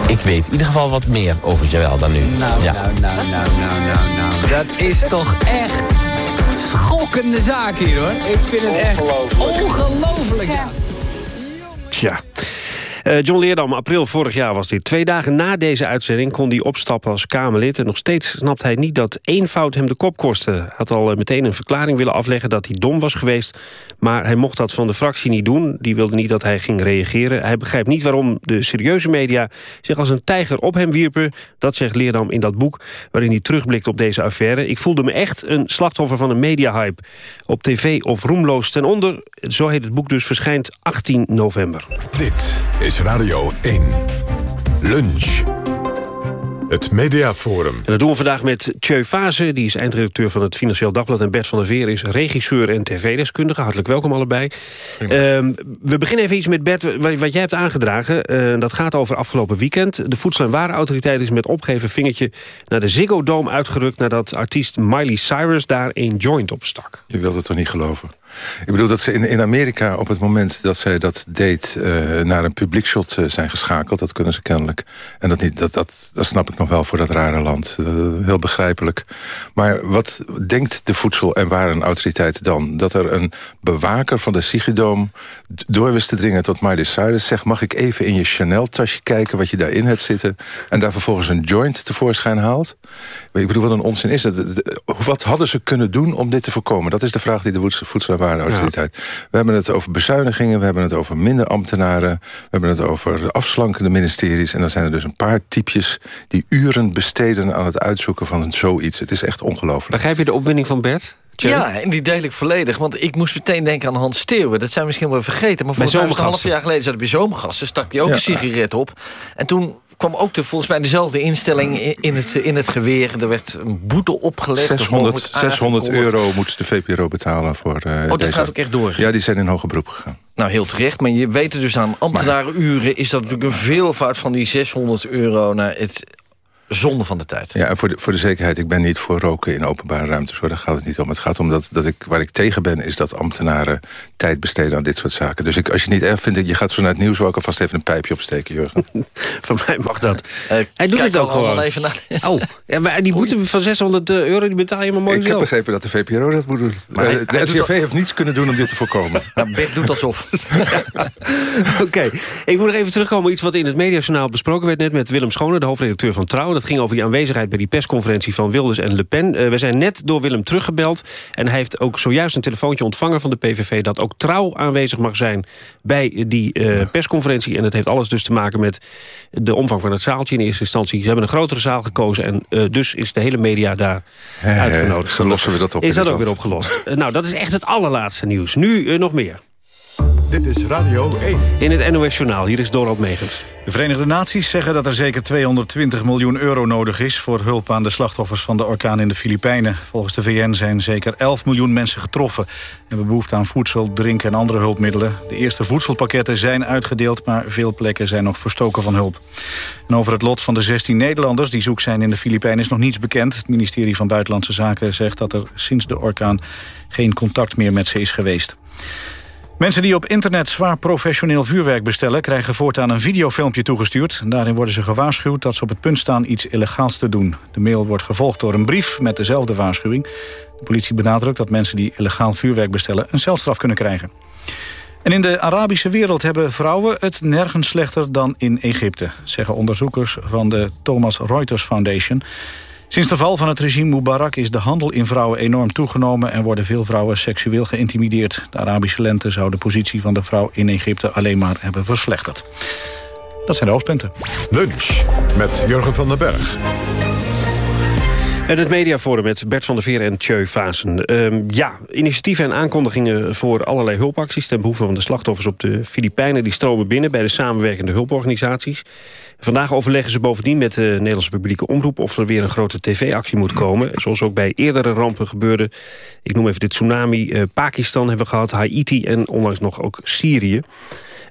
ik weet in ieder geval wat meer over Joël dan u. Nou, ja. nou, nou, nou, nou, nou, nou. Dat is toch echt schokkende zaak hier, hoor. Ik vind het echt ongelooflijk. Ja. Tja. Eh, John Leerdam, april vorig jaar was dit. Twee dagen na deze uitzending kon hij opstappen als Kamerlid... en nog steeds snapt hij niet dat één fout hem de kop kostte. Had al eh, meteen een verklaring willen afleggen dat hij dom was geweest... maar hij mocht dat van de fractie niet doen. Die wilde niet dat hij ging reageren. Hij begrijpt niet waarom de serieuze media zich als een tijger op hem wierpen. Dat zegt Leerdam in dat boek waarin hij terugblikt op deze affaire. Ik voelde me echt een slachtoffer van een mediahype. Op tv of roemloos ten onder. Zo heet het boek dus, verschijnt 18 november. Radio 1. Lunch. Het Mediaforum. En dat doen we vandaag met Tjeu Fase, die is eindredacteur van het Financieel Dagblad... en Bert van der Veer is regisseur en tv-deskundige. Hartelijk welkom allebei. Ehm, we beginnen even iets met Bert, wat, wat jij hebt aangedragen. Eh, dat gaat over afgelopen weekend. De Voedsel- en Warenautoriteit is met opgeven vingertje... naar de Ziggo Dome uitgerukt nadat artiest Miley Cyrus daar een joint op stak. Je wilt het toch niet geloven? Ik bedoel dat ze in, in Amerika op het moment dat zij dat deed... eh, naar een publiekshot eh, zijn geschakeld. Dat kunnen ze kennelijk. En dat, niet, dat, dat, dat snap ik nog wel voor dat rare land. Eh, heel begrijpelijk. Maar wat denkt de Voedsel- en Warenautoriteit dan? Dat er een bewaker van de Sigidoom door wist te dringen tot Miley Cyrus... zegt, mag ik even in je Chanel-tasje kijken wat je daarin hebt zitten... en daar vervolgens een joint tevoorschijn haalt? Ik bedoel, wat een onzin is dat. Wat hadden ze kunnen doen om dit te voorkomen? Dat is de vraag die de Voedsel- Voedsel- en Warenautoriteit... We hebben het over bezuinigingen, we hebben het over minder ambtenaren... we hebben het over afslankende ministeries... en dan zijn er dus een paar typjes die uren besteden... aan het uitzoeken van zoiets. Het is echt ongelooflijk. Begrijp je de opwinding van Bert? Ja, en die deel ik volledig. Want ik moest meteen denken aan Hans Steeuwen. Dat zijn we misschien wel vergeten. Maar het een half jaar geleden zat hij bij zomergasten. Stak hij ook Ja. een sigaret op. En toen kwam ook de, volgens mij dezelfde instelling in, het, in het geweer. Er werd een boete opgelegd. of 600, mogelijk 600 aangekondigd. euro moet de VPRO betalen voor eh, dat deze- gaat ook echt door? Ja, die zijn in hoger beroep gegaan. Nou, heel terecht. Maar je weet er dus aan ambtenarenuren... is dat natuurlijk een veelvoud van die 600 euro. Nou, het, zonde van de tijd. Ja, en voor de, voor de zekerheid, ik ben niet voor roken in openbare ruimtes. Hoor. Daar gaat het niet om. Het gaat om dat, dat ik, waar ik tegen ben, is dat ambtenaren tijd besteden aan dit soort zaken. Dus ik, als je het niet erg vindt, je gaat zo naar het nieuws... wil ik alvast even een pijpje opsteken, Jurgen. Van mij mag dat. Uh, Hij doet het ook al wel gewoon. Even naar... Oh, ja, maar die boete van 600 euro die betaal je maar mooi Ik heb zelf. begrepen dat de VPRO dat moet doen. Maar Eh, hij- de hij heeft niets kunnen doen om dit te voorkomen. Nou, Bert doet alsof. Oké, ik moet nog even terugkomen op iets wat in het mediajournaal besproken werd net met Willem Schone, de hoofdredacteur van Trouw. Dat ging over die aanwezigheid bij die persconferentie van Wilders en Le Pen. Eh, we zijn net door Willem teruggebeld en hij heeft ook zojuist een telefoontje ontvangen van de PVV dat ook Trouw aanwezig mag zijn bij die eh, persconferentie. En dat heeft alles dus te maken met de omvang van het zaaltje in eerste instantie. Ze hebben een grotere zaal gekozen en eh, dus is de hele media daar uitgenodigd. zo lossen we dat op Is dat ook weer opgelost? Nou, dat is echt het allerlaatste nieuws. Nu nog meer. Dit is Radio 1. In het NOS Journaal, hier is Dorald Megens. De Verenigde Naties zeggen dat er zeker 220 miljoen euro nodig is... voor hulp aan de slachtoffers van de orkaan in de Filipijnen. Volgens de VN zijn zeker 11 miljoen mensen getroffen... en hebben behoefte aan voedsel, drinken en andere hulpmiddelen. De eerste voedselpakketten zijn uitgedeeld... maar veel plekken zijn nog verstoken van hulp. En over het lot van de 16 Nederlanders die zoek zijn in de Filipijnen... is nog niets bekend. Het ministerie van Buitenlandse Zaken zegt dat er sinds de orkaan... geen contact meer met ze is geweest. Mensen die op internet zwaar professioneel vuurwerk bestellen... krijgen voortaan een videofilmpje toegestuurd. Daarin worden ze gewaarschuwd dat ze op het punt staan iets illegaals te doen. De mail wordt gevolgd door een brief met dezelfde waarschuwing. De politie benadrukt dat mensen die illegaal vuurwerk bestellen... een celstraf kunnen krijgen. En in de Arabische wereld hebben vrouwen het nergens slechter dan in Egypte... zeggen onderzoekers van de Thomas Reuters Foundation... Sinds de val van het regime Mubarak is de handel in vrouwen enorm toegenomen... en worden veel vrouwen seksueel geïntimideerd. De Arabische lente zou de positie van de vrouw in Egypte alleen maar hebben verslechterd. Dat zijn de hoofdpunten. Lunch met Jurgen van den Berg. En het mediaforum met Bert van der Veer en Tjeu Vazen. Ehm, ja, initiatieven en aankondigingen voor allerlei hulpacties... ten behoeve van de slachtoffers op de Filipijnen... die stromen binnen bij de samenwerkende hulporganisaties. Vandaag overleggen ze bovendien met de Nederlandse publieke omroep... of er weer een grote tv-actie moet komen. Zoals ook bij eerdere rampen gebeurde. Ik noem even de tsunami. eh, Pakistan hebben we gehad, Haiti en onlangs nog ook Syrië.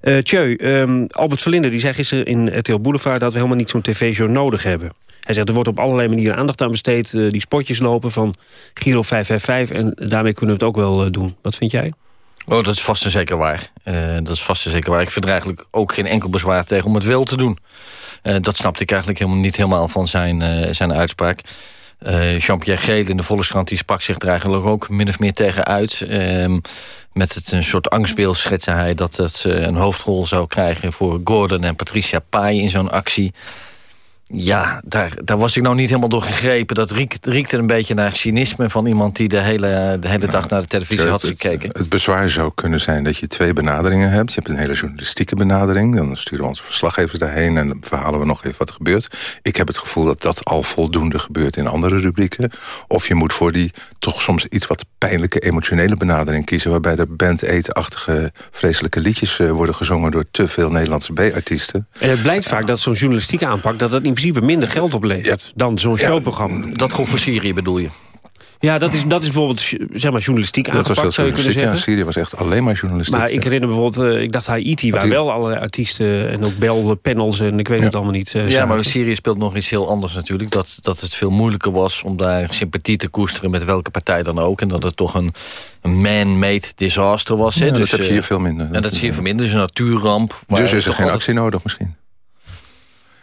Eh ehm, Albert Verlinde die zei gisteren in RTL Boulevard... dat we helemaal niet zo'n tv-show nodig hebben. Hij zegt, er wordt op allerlei manieren aandacht aan besteed. eh, die spotjes lopen van Giro 555 en daarmee kunnen we het ook wel eh, doen. Wat vind jij? Oh, dat is vast en zeker waar. Eh, dat is vast en zeker waar. Ik vind er eigenlijk ook geen enkel bezwaar tegen om het wel te doen. Dat snapte ik eigenlijk helemaal niet helemaal van zijn, zijn uitspraak. Jean-Pierre Geel in de Volkskrant die sprak zich er eigenlijk ook min of meer tegen uit. Ehm, met het een soort angstbeeld schetste hij dat het een hoofdrol zou krijgen... voor Gordon en Patricia Pai in zo'n actie. Ja, daar, daar was ik nou niet helemaal door gegrepen. Dat riekt, riekte een beetje naar cynisme van iemand... die de hele, de hele dag naar de televisie had gekeken. Het bezwaar zou kunnen zijn dat je twee benaderingen hebt. Je hebt een hele journalistieke benadering. Dan sturen we onze verslaggevers daarheen... en dan verhalen we nog even wat er gebeurt. Ik heb het gevoel dat dat al voldoende gebeurt in andere rubrieken. Of je moet voor die toch soms iets wat pijnlijke emotionele benadering kiezen... waarbij er band achtige vreselijke liedjes eh, worden gezongen... door te veel Nederlandse B-artiesten. En het blijkt vaak dat zo'n journalistieke aanpak... dat het in principe minder geld oplevert dan zo'n showprogramma. Dat gewoon voor Syrië bedoel je? Ja, dat is, dat is bijvoorbeeld zeg maar, journalistiek Dat was aangepakt, heel zou je kunnen journalistiek. Ja, zeggen. Syrië was echt alleen maar journalistiek. Maar ik herinner bijvoorbeeld, eh, ik dacht Haiti, waar wel allerlei artiesten en ook belpanels en ik weet het allemaal niet. eh, Ja, maar Syrië speelt nog iets heel anders natuurlijk. Dat, dat het veel moeilijker was om daar sympathie te koesteren... met welke partij dan ook. En dat het toch een, een man-made disaster was. Hè? Ja, dat dus, heb je eh, hier veel minder. En dat zie je veel minder. Dus een natuurramp. Dus is er geen altijd- actie nodig misschien?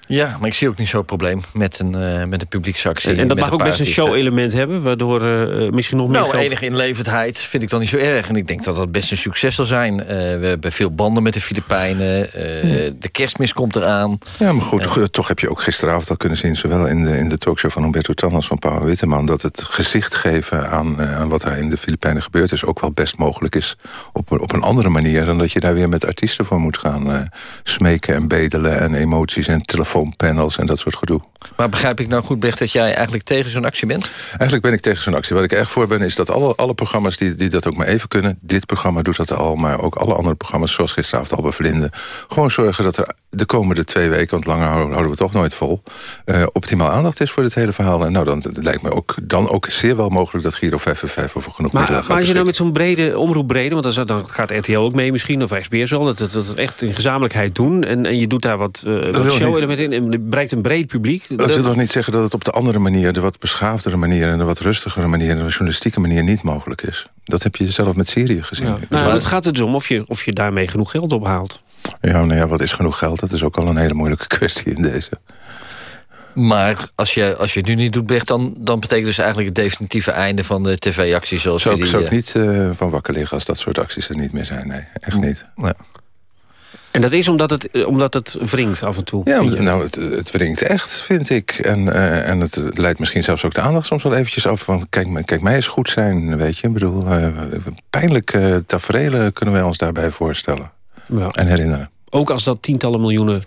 Ja, maar ik zie ook niet zo'n probleem met een, eh met een publieksactie. En, en dat met mag ook best een show-element hebben, waardoor eh, misschien nog meer Nou, geld... enige inlevendheid vind ik dan niet zo erg. En ik denk dat dat best een succes zal zijn. Eh, we hebben veel banden met de Filipijnen. Eh, De kerstmis komt eraan. Ja, maar goed, toch heb je ook gisteravond al kunnen zien... zowel in de, in de talkshow van Humberto Tan als van Paul Witteman... dat het gezicht geven aan, eh, aan wat er in de Filipijnen gebeurt... is ook wel best mogelijk is op, een- op een andere manier... dan dat je daar weer met artiesten voor moet gaan eh, smeken en bedelen... en emoties en telefoonpanels en dat soort gedoe. Maar begrijp ik nou goed, Bert, dat jij eigenlijk tegen zo'n actie bent? Eigenlijk ben ik tegen zo'n actie. Wat ik erg voor ben, is dat alle, alle programma's die, die dat ook maar even kunnen... dit programma doet dat al, maar ook alle andere programma's... zoals gisteravond al bij Vlinde... gewoon zorgen dat er de komende twee weken... want langer houden, we toch nooit vol... eh, optimaal aandacht is voor dit hele verhaal. En nou, dan lijkt me ook, dan ook zeer wel mogelijk... dat Giro 555 over genoeg Maar, middelen gaat maar als je nou met zo'n brede omroep brede... want dan, gaat RTL ook mee misschien, of SBS wel... dat dat dat het echt in gezamenlijkheid doen en, en je doet daar wat, eh wat show-elementen in... en bereikt een breed publiek, Dat wil toch niet zeggen dat het op de andere manier... de wat beschaafdere manier en de wat rustigere manier... en de journalistieke manier niet mogelijk is. Dat heb je zelf met Syrië gezien. Ja. Nou, het gaat er dus om of je, of je daarmee genoeg geld ophaalt. Ja, nou ja, wat is genoeg geld? Dat is ook al een hele moeilijke kwestie in deze. Maar als je, als je het nu niet doet, Bert, dan, dan betekent dus eigenlijk het definitieve einde van de tv-actie zoals Zou die... zou ik eh, niet eh, van wakker liggen als dat soort acties er niet meer zijn. Nee, echt niet. Ja. En dat is omdat het, eh, omdat het wringt af en toe. Ja, nou, het, het wringt echt, vind ik. En, eh, en het leidt misschien zelfs ook de aandacht soms wel eventjes af. Want kijk, me- kijk mij eens goed zijn, weet je. Ik bedoel, eh, pijnlijke tafereelen kunnen wij ons daarbij voorstellen. Ja. En herinneren. Ook als dat tientallen miljoenen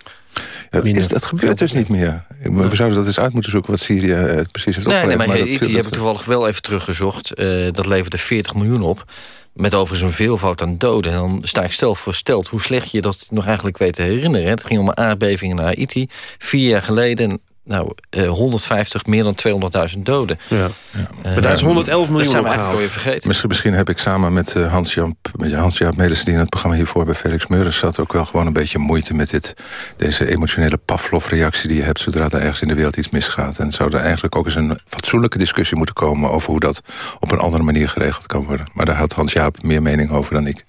Dat, is, dat gebeurt dus niet meer. We zouden dat eens uit moeten zoeken wat Syrië eh, precies heeft Nee, nee, maar maar dat Haiti viel- heb ik toevallig wel even teruggezocht. Eh, dat leverde 40 miljoen op. Met overigens een veelvoud aan doden. En dan sta ik stel versteld hoe slecht je dat nog eigenlijk weet te herinneren. Het ging om een aardbeving in Haiti. Vier jaar geleden, nou, eh, 150, meer dan 200.000 doden. Ja. Eh, Maar daar is 111 dat miljoen zijn we vergeten. Misschien, misschien heb ik samen met eh, Hans-Jaap met Hans-Jaap Melissen... die in het programma hiervoor bij Felix Meurders zat... ook wel gewoon een beetje moeite met dit, deze emotionele Pavlov-reactie... die je hebt zodra er ergens in de wereld iets misgaat. En zou er eigenlijk ook eens een fatsoenlijke discussie moeten komen... over hoe dat op een andere manier geregeld kan worden. Maar daar had Hans-Jaap meer mening over dan ik.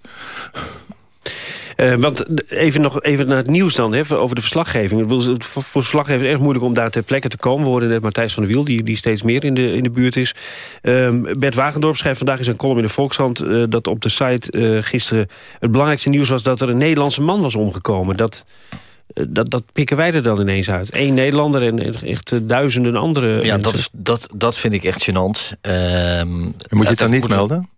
Eh, want even nog even naar het nieuws dan, hè, over de verslaggeving. Voor verslaggevers erg moeilijk om daar ter plekke te komen. We hoorden net Matthijs van der Wiel, die, die steeds meer in de, in de buurt is. Ehm, Bert Wagendorp schrijft vandaag in zijn column in de Volkshand... eh, dat op de site eh, gisteren het belangrijkste nieuws was... dat er een Nederlandse man was omgekomen. Dat, dat, dat pikken wij er dan ineens uit. Eén Nederlander en echt duizenden andere Ja, mensen. dat, is, dat, dat vind ik echt gênant. Ehm, Moet je het dan niet melden?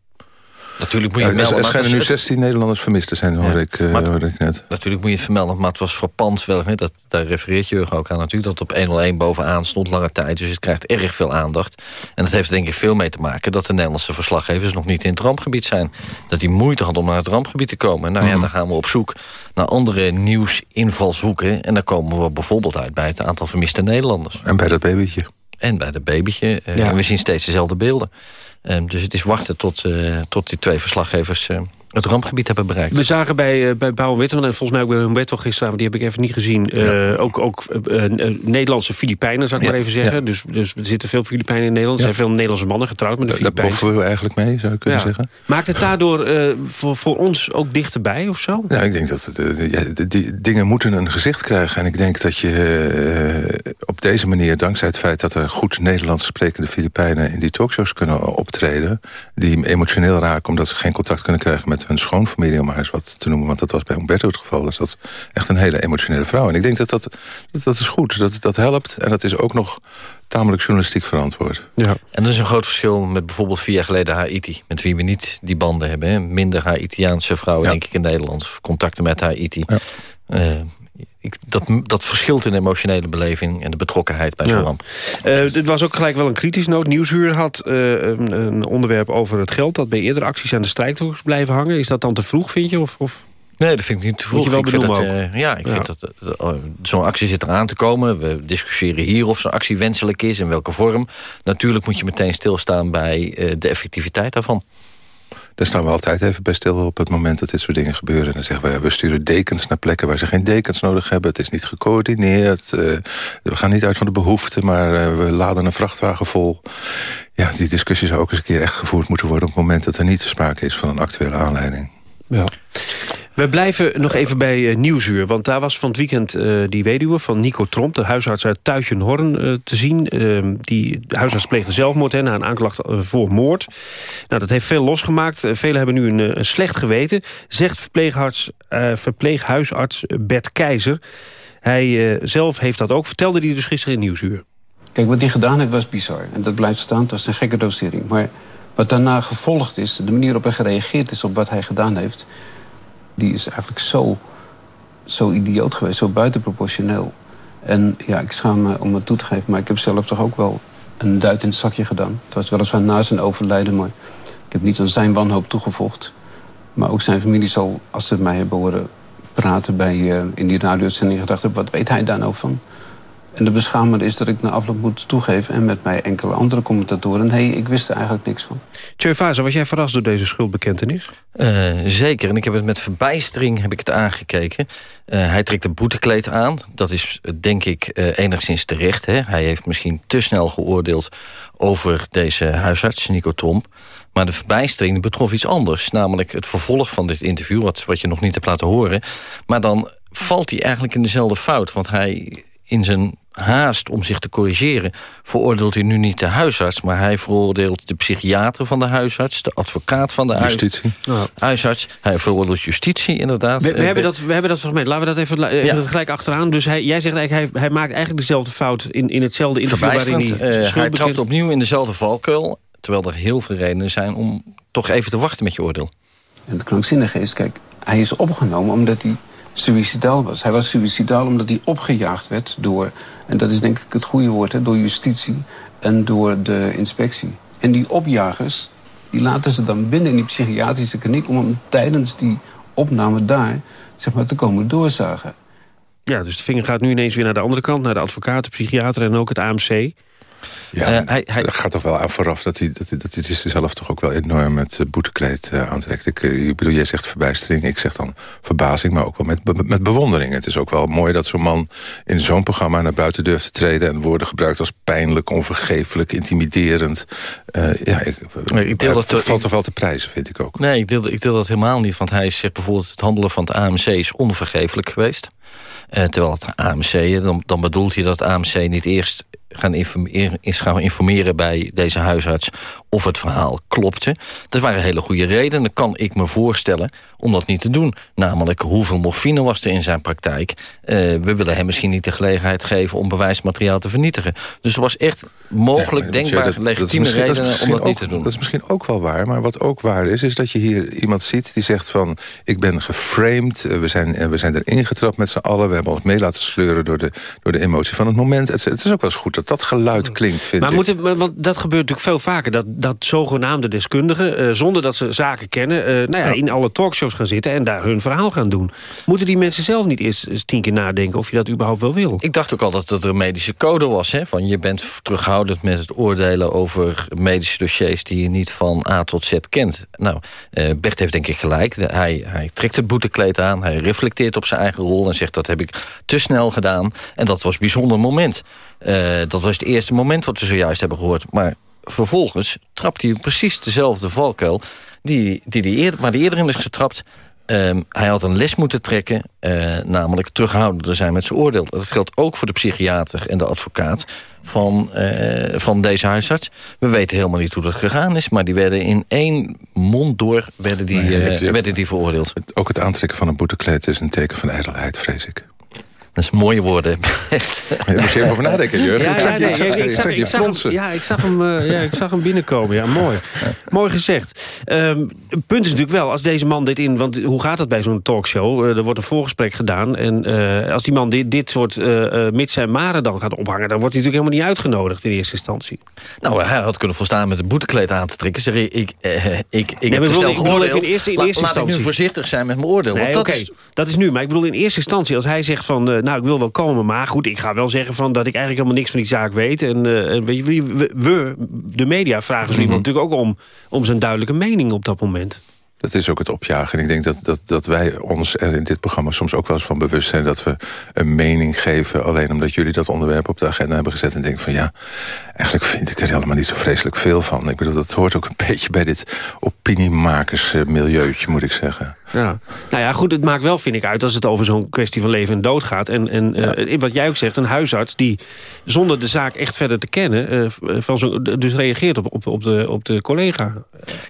Natuurlijk moet je Ja, er, melden. er schijnen nu was- 16 Nederlanders vermist te zijn, hoorde, ik, eh, hoorde ik net. Natuurlijk moet je het vermelden, maar het was frappant. Wel, hè, dat, daar refereert Jurgen ook aan natuurlijk... dat op 101 bovenaan stond lange tijd. Dus het krijgt erg veel aandacht. En dat heeft denk ik veel mee te maken... dat de Nederlandse verslaggevers nog niet in het rampgebied zijn. Dat die moeite hadden om naar het rampgebied te komen. Nou ja, Mhm. dan gaan we op zoek naar andere nieuwsinvalshoeken. En dan komen we bijvoorbeeld uit bij het aantal vermiste Nederlanders. En bij dat babytje. En bij dat babytje. Eh, Ja. En we zien steeds dezelfde beelden. Ehm, dus het is wachten tot, eh, tot die twee verslaggevers... het rampgebied hebben bereikt. We zagen bij, eh, bij Bouwen Witteman en volgens mij ook bij Humberto gisteravond... die heb ik even niet gezien, eh, ook, ook eh, Nederlandse Filipijnen, zou ik Ja, maar even zeggen. ja. Dus, dus er zitten veel Filipijnen in Nederland. Er zijn veel Nederlandse mannen getrouwd met de Daar Filipijnen. boffen we eigenlijk mee, zou je kunnen zeggen. Maakt het daardoor voor, voor ons ook dichterbij of zo? Ja, ik denk dat het, die- dingen moeten een gezicht krijgen. En ik denk dat je op deze manier, dankzij het feit... dat er goed Nederlands sprekende Filipijnen in die talkshows kunnen optreden... die emotioneel raken omdat ze geen contact kunnen krijgen met hun schoonfamilie... om maar eens wat te noemen, want dat was bij Umberto het geval. Dus dat is echt een hele emotionele vrouw. En ik denk dat dat, dat, dat is goed, dat, dat helpt. En dat is ook nog tamelijk journalistiek verantwoord. Ja. En dat is een groot verschil met bijvoorbeeld vier jaar geleden Haiti. Met wie we niet die banden hebben. Hè. Minder Haitiaanse vrouwen, denk ik, in Nederland. Contacten met Haiti. Eh, ik, dat, dat verschilt in de emotionele beleving en de betrokkenheid bij zo'n Ja. ramp. Eh, dit was ook gelijk wel een kritisch noot. Nieuwsuur had eh, een, een onderwerp over het geld... dat bij eerdere acties aan de strijktocht blijven hangen. Is dat dan te vroeg, vind je? Of, of? Nee, dat vind ik niet te vroeg. Moet je wel ik vind dat, eh, ja, ik Ja. vind dat eh, zo'n actie zit eraan te komen. We discussiëren hier of zo'n actie wenselijk is, in welke vorm. Natuurlijk moet je meteen stilstaan bij de effectiviteit daarvan. Daar staan we altijd even bij stil op het moment dat dit soort dingen gebeuren. En dan zeggen we, we sturen dekens naar plekken waar ze geen dekens nodig hebben. Het is niet gecoördineerd. eh, we gaan niet uit van de behoeften, maar eh, we laden een vrachtwagen vol. Ja, die discussie zou ook eens een keer echt gevoerd moeten worden... op het moment dat er niet sprake is van een actuele aanleiding. Ja. We blijven nog even bij eh, Nieuwsuur. Want daar was van het weekend eh, die weduwe van Nico Tromp... de huisarts uit Tuitjenhorn eh, te zien. Ehm, die huisarts pleegde zelfmoord hè, na een aanklacht voor moord. Nou, dat heeft veel losgemaakt. Velen hebben nu een, slecht geweten. Zegt verpleeghuisarts, verpleeghuisarts Bert Keizer. Hij zelf heeft dat ook. Vertelde hij dus gisteren in Nieuwsuur. Kijk, wat hij gedaan heeft was bizar. En dat blijft staan, dat is een gekke dosering. Maar wat daarna gevolgd is, de manier waarop hij gereageerd is op wat hij gedaan heeft... die is eigenlijk zo, zo idioot geweest, zo buitenproportioneel. En ja, ik schaam me om het toe te geven, maar ik heb zelf toch ook wel een duit in het zakje gedaan. Het was weliswaar na zijn overlijden, maar ik heb niet aan zijn wanhoop toegevoegd. Maar ook zijn familie zal, als ze mij hebben horen praten bij, eh, in die radio-uitzending... gedacht hebben, wat weet hij daar nou van? En de beschamende is dat ik na afloop moet toegeven... en met mij enkele andere commentatoren... hé, hey, ik wist er eigenlijk niks van. Tjeu was jij verrast door deze schuldbekentenis? Uh, zeker, en ik heb het met verbijstering heb ik het aangekeken. Uh, hij trekt een boetekleed aan. Dat is denk ik uh, enigszins terecht. Hè? Hij heeft misschien te snel geoordeeld over deze huisarts, Nico Tromp. Maar de verbijstering betrof iets anders. Namelijk het vervolg van dit interview, wat, wat je nog niet hebt laten horen. Maar dan valt hij eigenlijk in dezelfde fout. Want hij in zijn haast om zich te corrigeren... veroordeelt hij nu niet de huisarts... maar hij veroordeelt de psychiater van de huisarts... de advocaat van de justitie. huisarts. Hij veroordeelt justitie, inderdaad. We, we hebben, dat, we hebben dat fragment. Laten we dat even, even gelijk achteraan. Dus hij, jij zegt eigenlijk, hij, hij maakt eigenlijk dezelfde fout... in, in hetzelfde interview waarin hij uh, Hij trapt opnieuw in dezelfde valkuil... terwijl er heel veel redenen zijn om toch even te wachten met je oordeel. En het krankzinnige is, kijk, hij is opgenomen omdat hij suicidaal was. Hij was suicidaal omdat hij opgejaagd werd door... en dat is denk ik het goede woord, hè, door justitie en door de inspectie. En die opjagers, die laten ze dan binnen in die psychiatrische kliniek... om hem tijdens die opname daar zeg maar, te komen doorzagen. Ja, dus de vinger gaat nu ineens weer naar de andere kant... naar de advocaat, de psychiater en ook het AMC... Ja, uh, hij, gaat toch wel aan vooraf dat hij, dat, dat hij zelf toch ook wel enorm met uh, boetekleed uh, aantrekt. Ik, ik, bedoel, jij zegt verbijstering, ik zeg dan verbazing, maar ook wel met, met bewondering. Het is ook wel mooi dat zo'n man in zo'n programma naar buiten durft te treden... en woorden gebruikt als pijnlijk, onvergeeflijk, intimiderend. ja, ik, ik deel dat valt toch wel te prijzen, vind ik ook. Nee, ik deel, ik deel dat helemaal niet, want hij zegt bijvoorbeeld... het handelen van het AMC is onvergeeflijk geweest. terwijl het AMC, dan, dan bedoelt hij dat het AMC niet eerst gaan informeren, is gaan informeren bij deze huisarts of het verhaal klopte. Dat waren hele goede redenen, kan ik me voorstellen, om dat niet te doen. Namelijk, hoeveel morfine was er in zijn praktijk? Uh, we willen hem misschien niet de gelegenheid geven om bewijsmateriaal te vernietigen. Dus er was echt mogelijk, ja, denkbaar, dat, legitieme dat redenen om dat ook, niet te doen. Dat is misschien ook wel waar, maar wat ook waar is... is dat je hier iemand ziet die zegt van... ik ben geframed, we zijn, we zijn erin getrapt met z'n allen... we hebben ons mee laten sleuren door de, door de emotie van het moment. Het, het is ook wel eens goed dat dat geluid klinkt, vind maar ik. Moet want dat gebeurt natuurlijk veel vaker. Dat, dat zogenaamde deskundigen, uh, zonder dat ze zaken kennen... Uh, nou ja, in alle talkshows gaan zitten en daar hun verhaal gaan doen. Moeten die mensen zelf niet eerst eens tien keer nadenken... of je dat überhaupt wel wil? Ik dacht ook al dat het een medische code was. Hè? Van je bent terughoudend met het oordelen over medische dossiers... die je niet van A tot Z kent. Nou, uh, Bert heeft denk ik gelijk. Hij, hij trekt het boetekleed aan, hij reflecteert op zijn eigen rol... en zegt dat heb ik te snel gedaan. En dat was een bijzonder moment. Dat was het eerste moment wat we zojuist hebben gehoord. Maar vervolgens trapt hij precies dezelfde valkuil... Die, die, die eerder, waar hij eerder in is getrapt. Um, hij had een les moeten trekken, uh, namelijk terughoudender zijn met zijn oordeel. Dat geldt ook voor de psychiater en de advocaat van, uh, van deze huisarts. We weten helemaal niet hoe dat gegaan is... maar die werden in één mond door werden die, uh, werden die veroordeeld. Ook het aantrekken van een boetekleed is een teken van ijdelheid, vrees ik. Dat is mooie woorden. Echt. Je moet je even nadenken, Jurgen. Ja, ik zag, ja, nee, ik, ik, zag, ik, zag hem, ja, ik zag hem, uh, ja, ik zag hem binnenkomen. Ja, mooi. mooi gezegd. Um, het punt is natuurlijk wel, als deze man dit in... want hoe gaat dat bij zo'n talkshow? Uh, er wordt een voorgesprek gedaan. En uh, als die man dit, dit soort mits en maren dan gaat ophangen... dan wordt hij natuurlijk helemaal niet uitgenodigd in eerste instantie. Nou, hij had kunnen volstaan met een boetekleed aan te trekken. Zeg, ik, ik, ik, ik nee, heb te snel geoordeeld. In eerste, in eerste La, instantie. laat ik nu voorzichtig zijn met mijn oordeel. Nee, want dat, okay. is... dat is nu. Maar ik bedoel in eerste instantie, als hij zegt van nou, ik wil wel komen, maar goed, ik ga wel zeggen van dat ik eigenlijk helemaal niks van die zaak weet. En uh, weet je, we, de media, vragen zo mm -hmm. iemand natuurlijk ook om, om zijn duidelijke mening op dat moment. Dat is ook het opjagen. En ik denk dat, dat, dat wij ons er in dit programma soms ook wel eens van bewust zijn... dat we een mening geven alleen omdat jullie dat onderwerp op de agenda hebben gezet. En denk van ja, eigenlijk vind ik er helemaal niet zo vreselijk veel van. Ik bedoel, dat hoort ook een beetje bij dit opiniemakersmilieutje, moet ik zeggen. Ja. Nou ja, goed, het maakt wel, vind ik, uit als het over zo'n kwestie van leven en dood gaat. En, en ja. uh, wat jij ook zegt, een huisarts die zonder de zaak echt verder te kennen... Uh, van zo, dus reageert op, op, op, de, op de collega.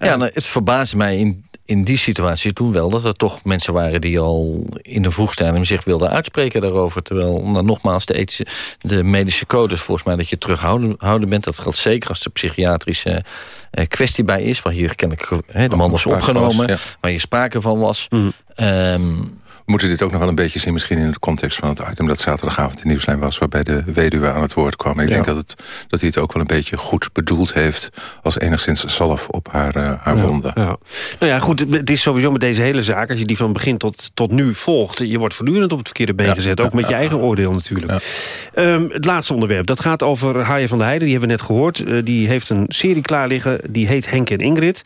Ja, nou, het verbaasde mij in, in die situatie toen wel... dat er toch mensen waren die al in de vroegstadium zich wilden uitspreken daarover. Terwijl, nou, nogmaals, de, ethische, de medische codes volgens mij dat je terughouden bent. Dat geldt zeker als de psychiatrische uh, kwestie bij is. Waar hier kennelijk he, de man was opgenomen, was, ja. waar hier sprake van was. Mm. Um, we moeten dit ook nog wel een beetje zien... misschien in de context van het item dat zaterdagavond in Nieuwslijn was... waarbij de weduwe aan het woord kwam. ik denk dat, het, dat hij het ook wel een beetje goed bedoeld heeft... als enigszins zalf op haar, uh, haar ja, wonden. Ja. Nou ja, goed, het is sowieso met deze hele zaak... als je die van begin tot, tot nu volgt... je wordt voortdurend op het verkeerde been gezet. Ook met je eigen oordeel natuurlijk. Um, het laatste onderwerp, dat gaat over Haaien van der Heijden. Die hebben we net gehoord. Uh, die heeft een serie klaar liggen, die heet Henk en Ingrid.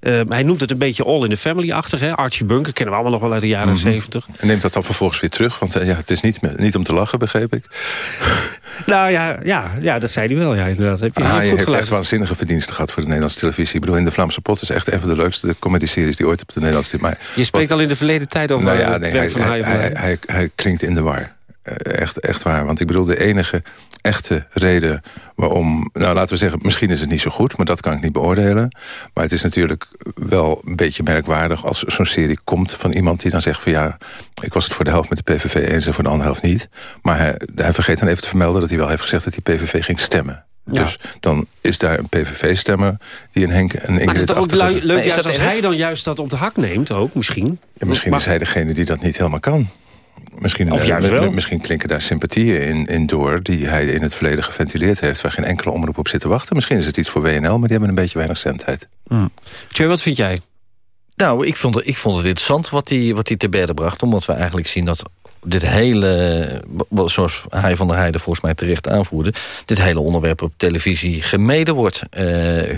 Uh, hij noemt het een beetje all in the family-achtig. Archie Bunker kennen we allemaal nog wel uit de jaren Mhm. 70. En neemt dat dan vervolgens weer terug? Want uh, ja, het is niet, niet om te lachen, begreep ik. Nou ja, ja, ja dat zei hij wel. Ja, inderdaad. Heb je Ah, je heeft echt waanzinnige verdiensten gehad voor de Nederlandse televisie. Ik bedoel, in de Vlaamse pot is echt een van de leukste comedy-series die ooit op de Nederlandse... Maar Je spreekt al in de verleden tijd over nou ja, het nee, werk hij, van hij, Heijden. hij, hij klinkt in de war. Eh, Echt, echt waar. Want ik bedoel, de enige echte reden waarom... Nou, laten we zeggen, misschien is het niet zo goed... maar dat kan ik niet beoordelen. Maar het is natuurlijk wel een beetje merkwaardig... als zo'n serie komt van iemand die dan zegt van... ja, ik was het voor de helft met de PVV eens en voor de andere helft niet. Maar hij, hij vergeet dan even te vermelden dat hij wel heeft gezegd... dat hij PVV ging stemmen. Ja. Dus dan is daar een PVV-stemmer die een Henk en Maar het is Ingrid toch ook leuk juist als hij dan juist dat op de hak neemt ook, misschien. Ja, misschien Maar- is hij degene die dat niet helemaal kan. Misschien, Of eh, juist wel. misschien klinken daar sympathieën in, in door... die hij in het verleden geventileerd heeft... waar geen enkele omroep op zit te wachten. Misschien is het iets voor WNL, maar die hebben een beetje weinig zendtijd. Tjeu, wat vind jij? Nou, ik vond, het, ik vond het interessant wat hij wat hij te bedden bracht. Omdat we eigenlijk zien dat dit hele, wat- zoals hij van der Heijden volgens mij terecht aanvoerde... dit hele onderwerp op televisie gemeden wordt. Eh,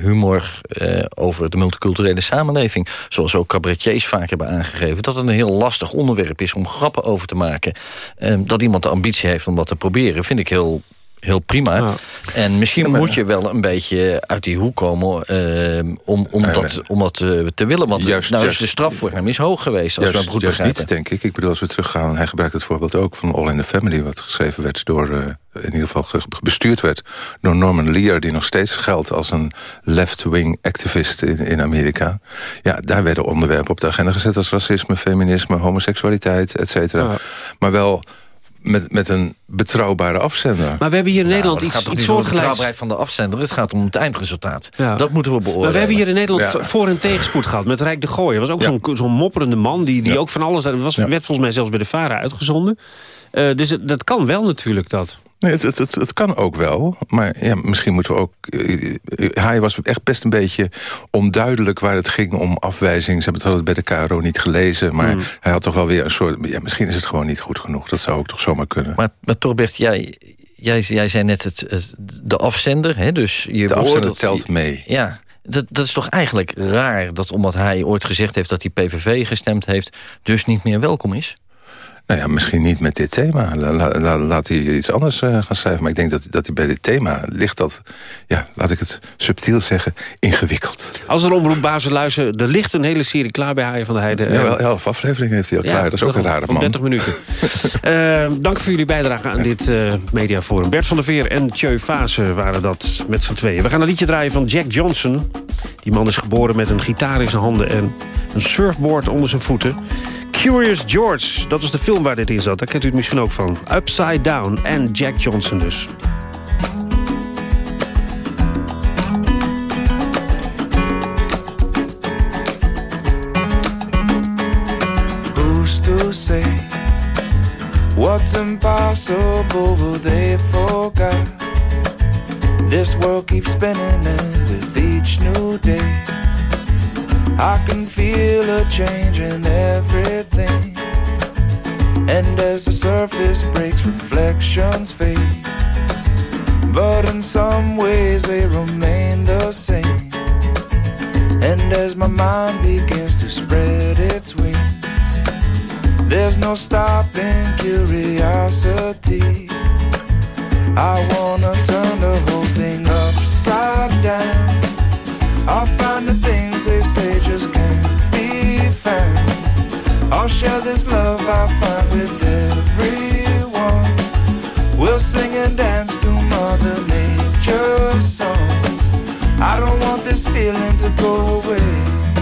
humor eh, over de multiculturele samenleving. Zoals ook cabaretiers vaak hebben aangegeven. Dat het een heel lastig onderwerp is om grappen over te maken. Eh, dat iemand de ambitie heeft om dat te proberen, vind ik heel... Heel prima. En misschien moet je wel een beetje uit die hoek komen eh, om, om Nee, dat, nee. om dat eh, te willen. Want Juist- nou juist- is de straf voor hem is hoog geweest. Als we Juist, hem goed juist begrijpen. niet, denk ik. Ik bedoel, als we teruggaan... hij gebruikt het voorbeeld ook van All in the Family... wat geschreven werd door... eh, in ieder geval ge- bestuurd werd door Norman Lear... die nog steeds geldt als een left-wing activist in, in Amerika. Ja, daar werden onderwerpen op de agenda gezet... als racisme, feminisme, homoseksualiteit, et cetera. Ja. Maar wel met, met een betrouwbare afzender. Maar we hebben hier in Nederland Nou, het iets, iets niet om de soortgelijks. betrouwbaarheid van de afzender. Het gaat om het eindresultaat. Ja. Dat moeten we beoordelen. Maar we hebben hier in Nederland Ja. voor- en tegenspoed gehad met Rijk de Gooier. was ook zo'n zo'n mopperende man die, die ook van alles... Dat was, werd volgens mij zelfs bij de VARA uitgezonden. Eh, dus het- dat kan wel natuurlijk, dat. Nee, het, het, het, het kan ook wel. Maar ja, misschien moeten we ook... eh, eh, Hij was echt best een beetje onduidelijk waar het ging om afwijzing. Ze hebben het altijd bij de KRO niet gelezen. Maar Hmm. hij had toch wel weer een soort... Ja, misschien is het gewoon niet goed genoeg. Dat zou ook toch zomaar kunnen. Maar, maar Torbert, jij, jij, jij zei net het, het- de afzender. Hè? Dus je De afzender telt mee. Ja, dat, dat is toch eigenlijk raar... dat omdat hij ooit gezegd heeft dat hij PVV gestemd heeft... dus niet meer welkom is? Nou ja, misschien niet met dit thema. La- la- la- laat hij iets anders eh, gaan schrijven. Maar ik denk dat, dat hij bij dit thema ligt dat... Ja, laat ik het subtiel zeggen, ingewikkeld. Als er omroepbazen luisteren, er ligt een hele serie klaar bij Haaien van der Heijden. Ja, Eh, wel elf afleveringen heeft hij al Ja, klaar. Dat is ook een rare van man. 30 minuten. Eh, dank voor jullie bijdrage aan dit mediaforum. Bert van der Veer en Tjeu Fase waren dat met z'n tweeën. We gaan een liedje draaien van Jack Johnson. Die man is geboren met een gitaar in zijn handen en een surfboard onder zijn voeten. Curious George, dat was de film waar dit in zat. Daar kent u het misschien ook van. Upside Down en Jack Johnson dus. Who's to say what's impossible they forgot? This world keeps spinning, and with each new day, I can feel a change in everything. And as the surface breaks, reflections fade. But in some ways, they remain the same. And as my mind begins to spread its wings, there's no stopping curiosity. I wanna turn the whole thing upside down. I'll find the they say just can't be found. I'll share this love I find with everyone. We'll sing and dance to Mother Nature's songs. I don't want this feeling to go away.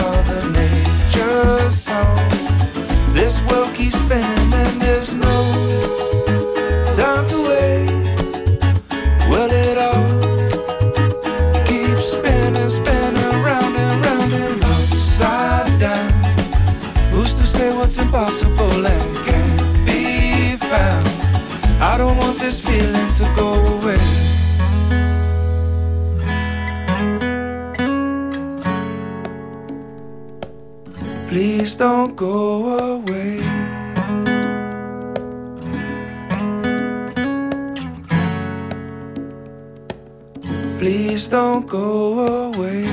Mother Nature's song. This world keeps spinning and there's no time to waste. Well, it all keeps spinning, spinning round and round and upside down. Who's to say what's impossible and can't be found? I don't want this feeling to go don't go away. Please don't go away.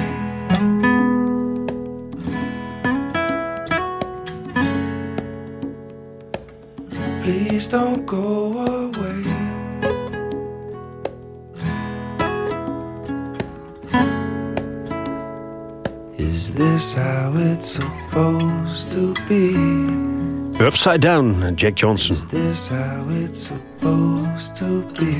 Upside Down, Jack Johnson. This how it's supposed to be?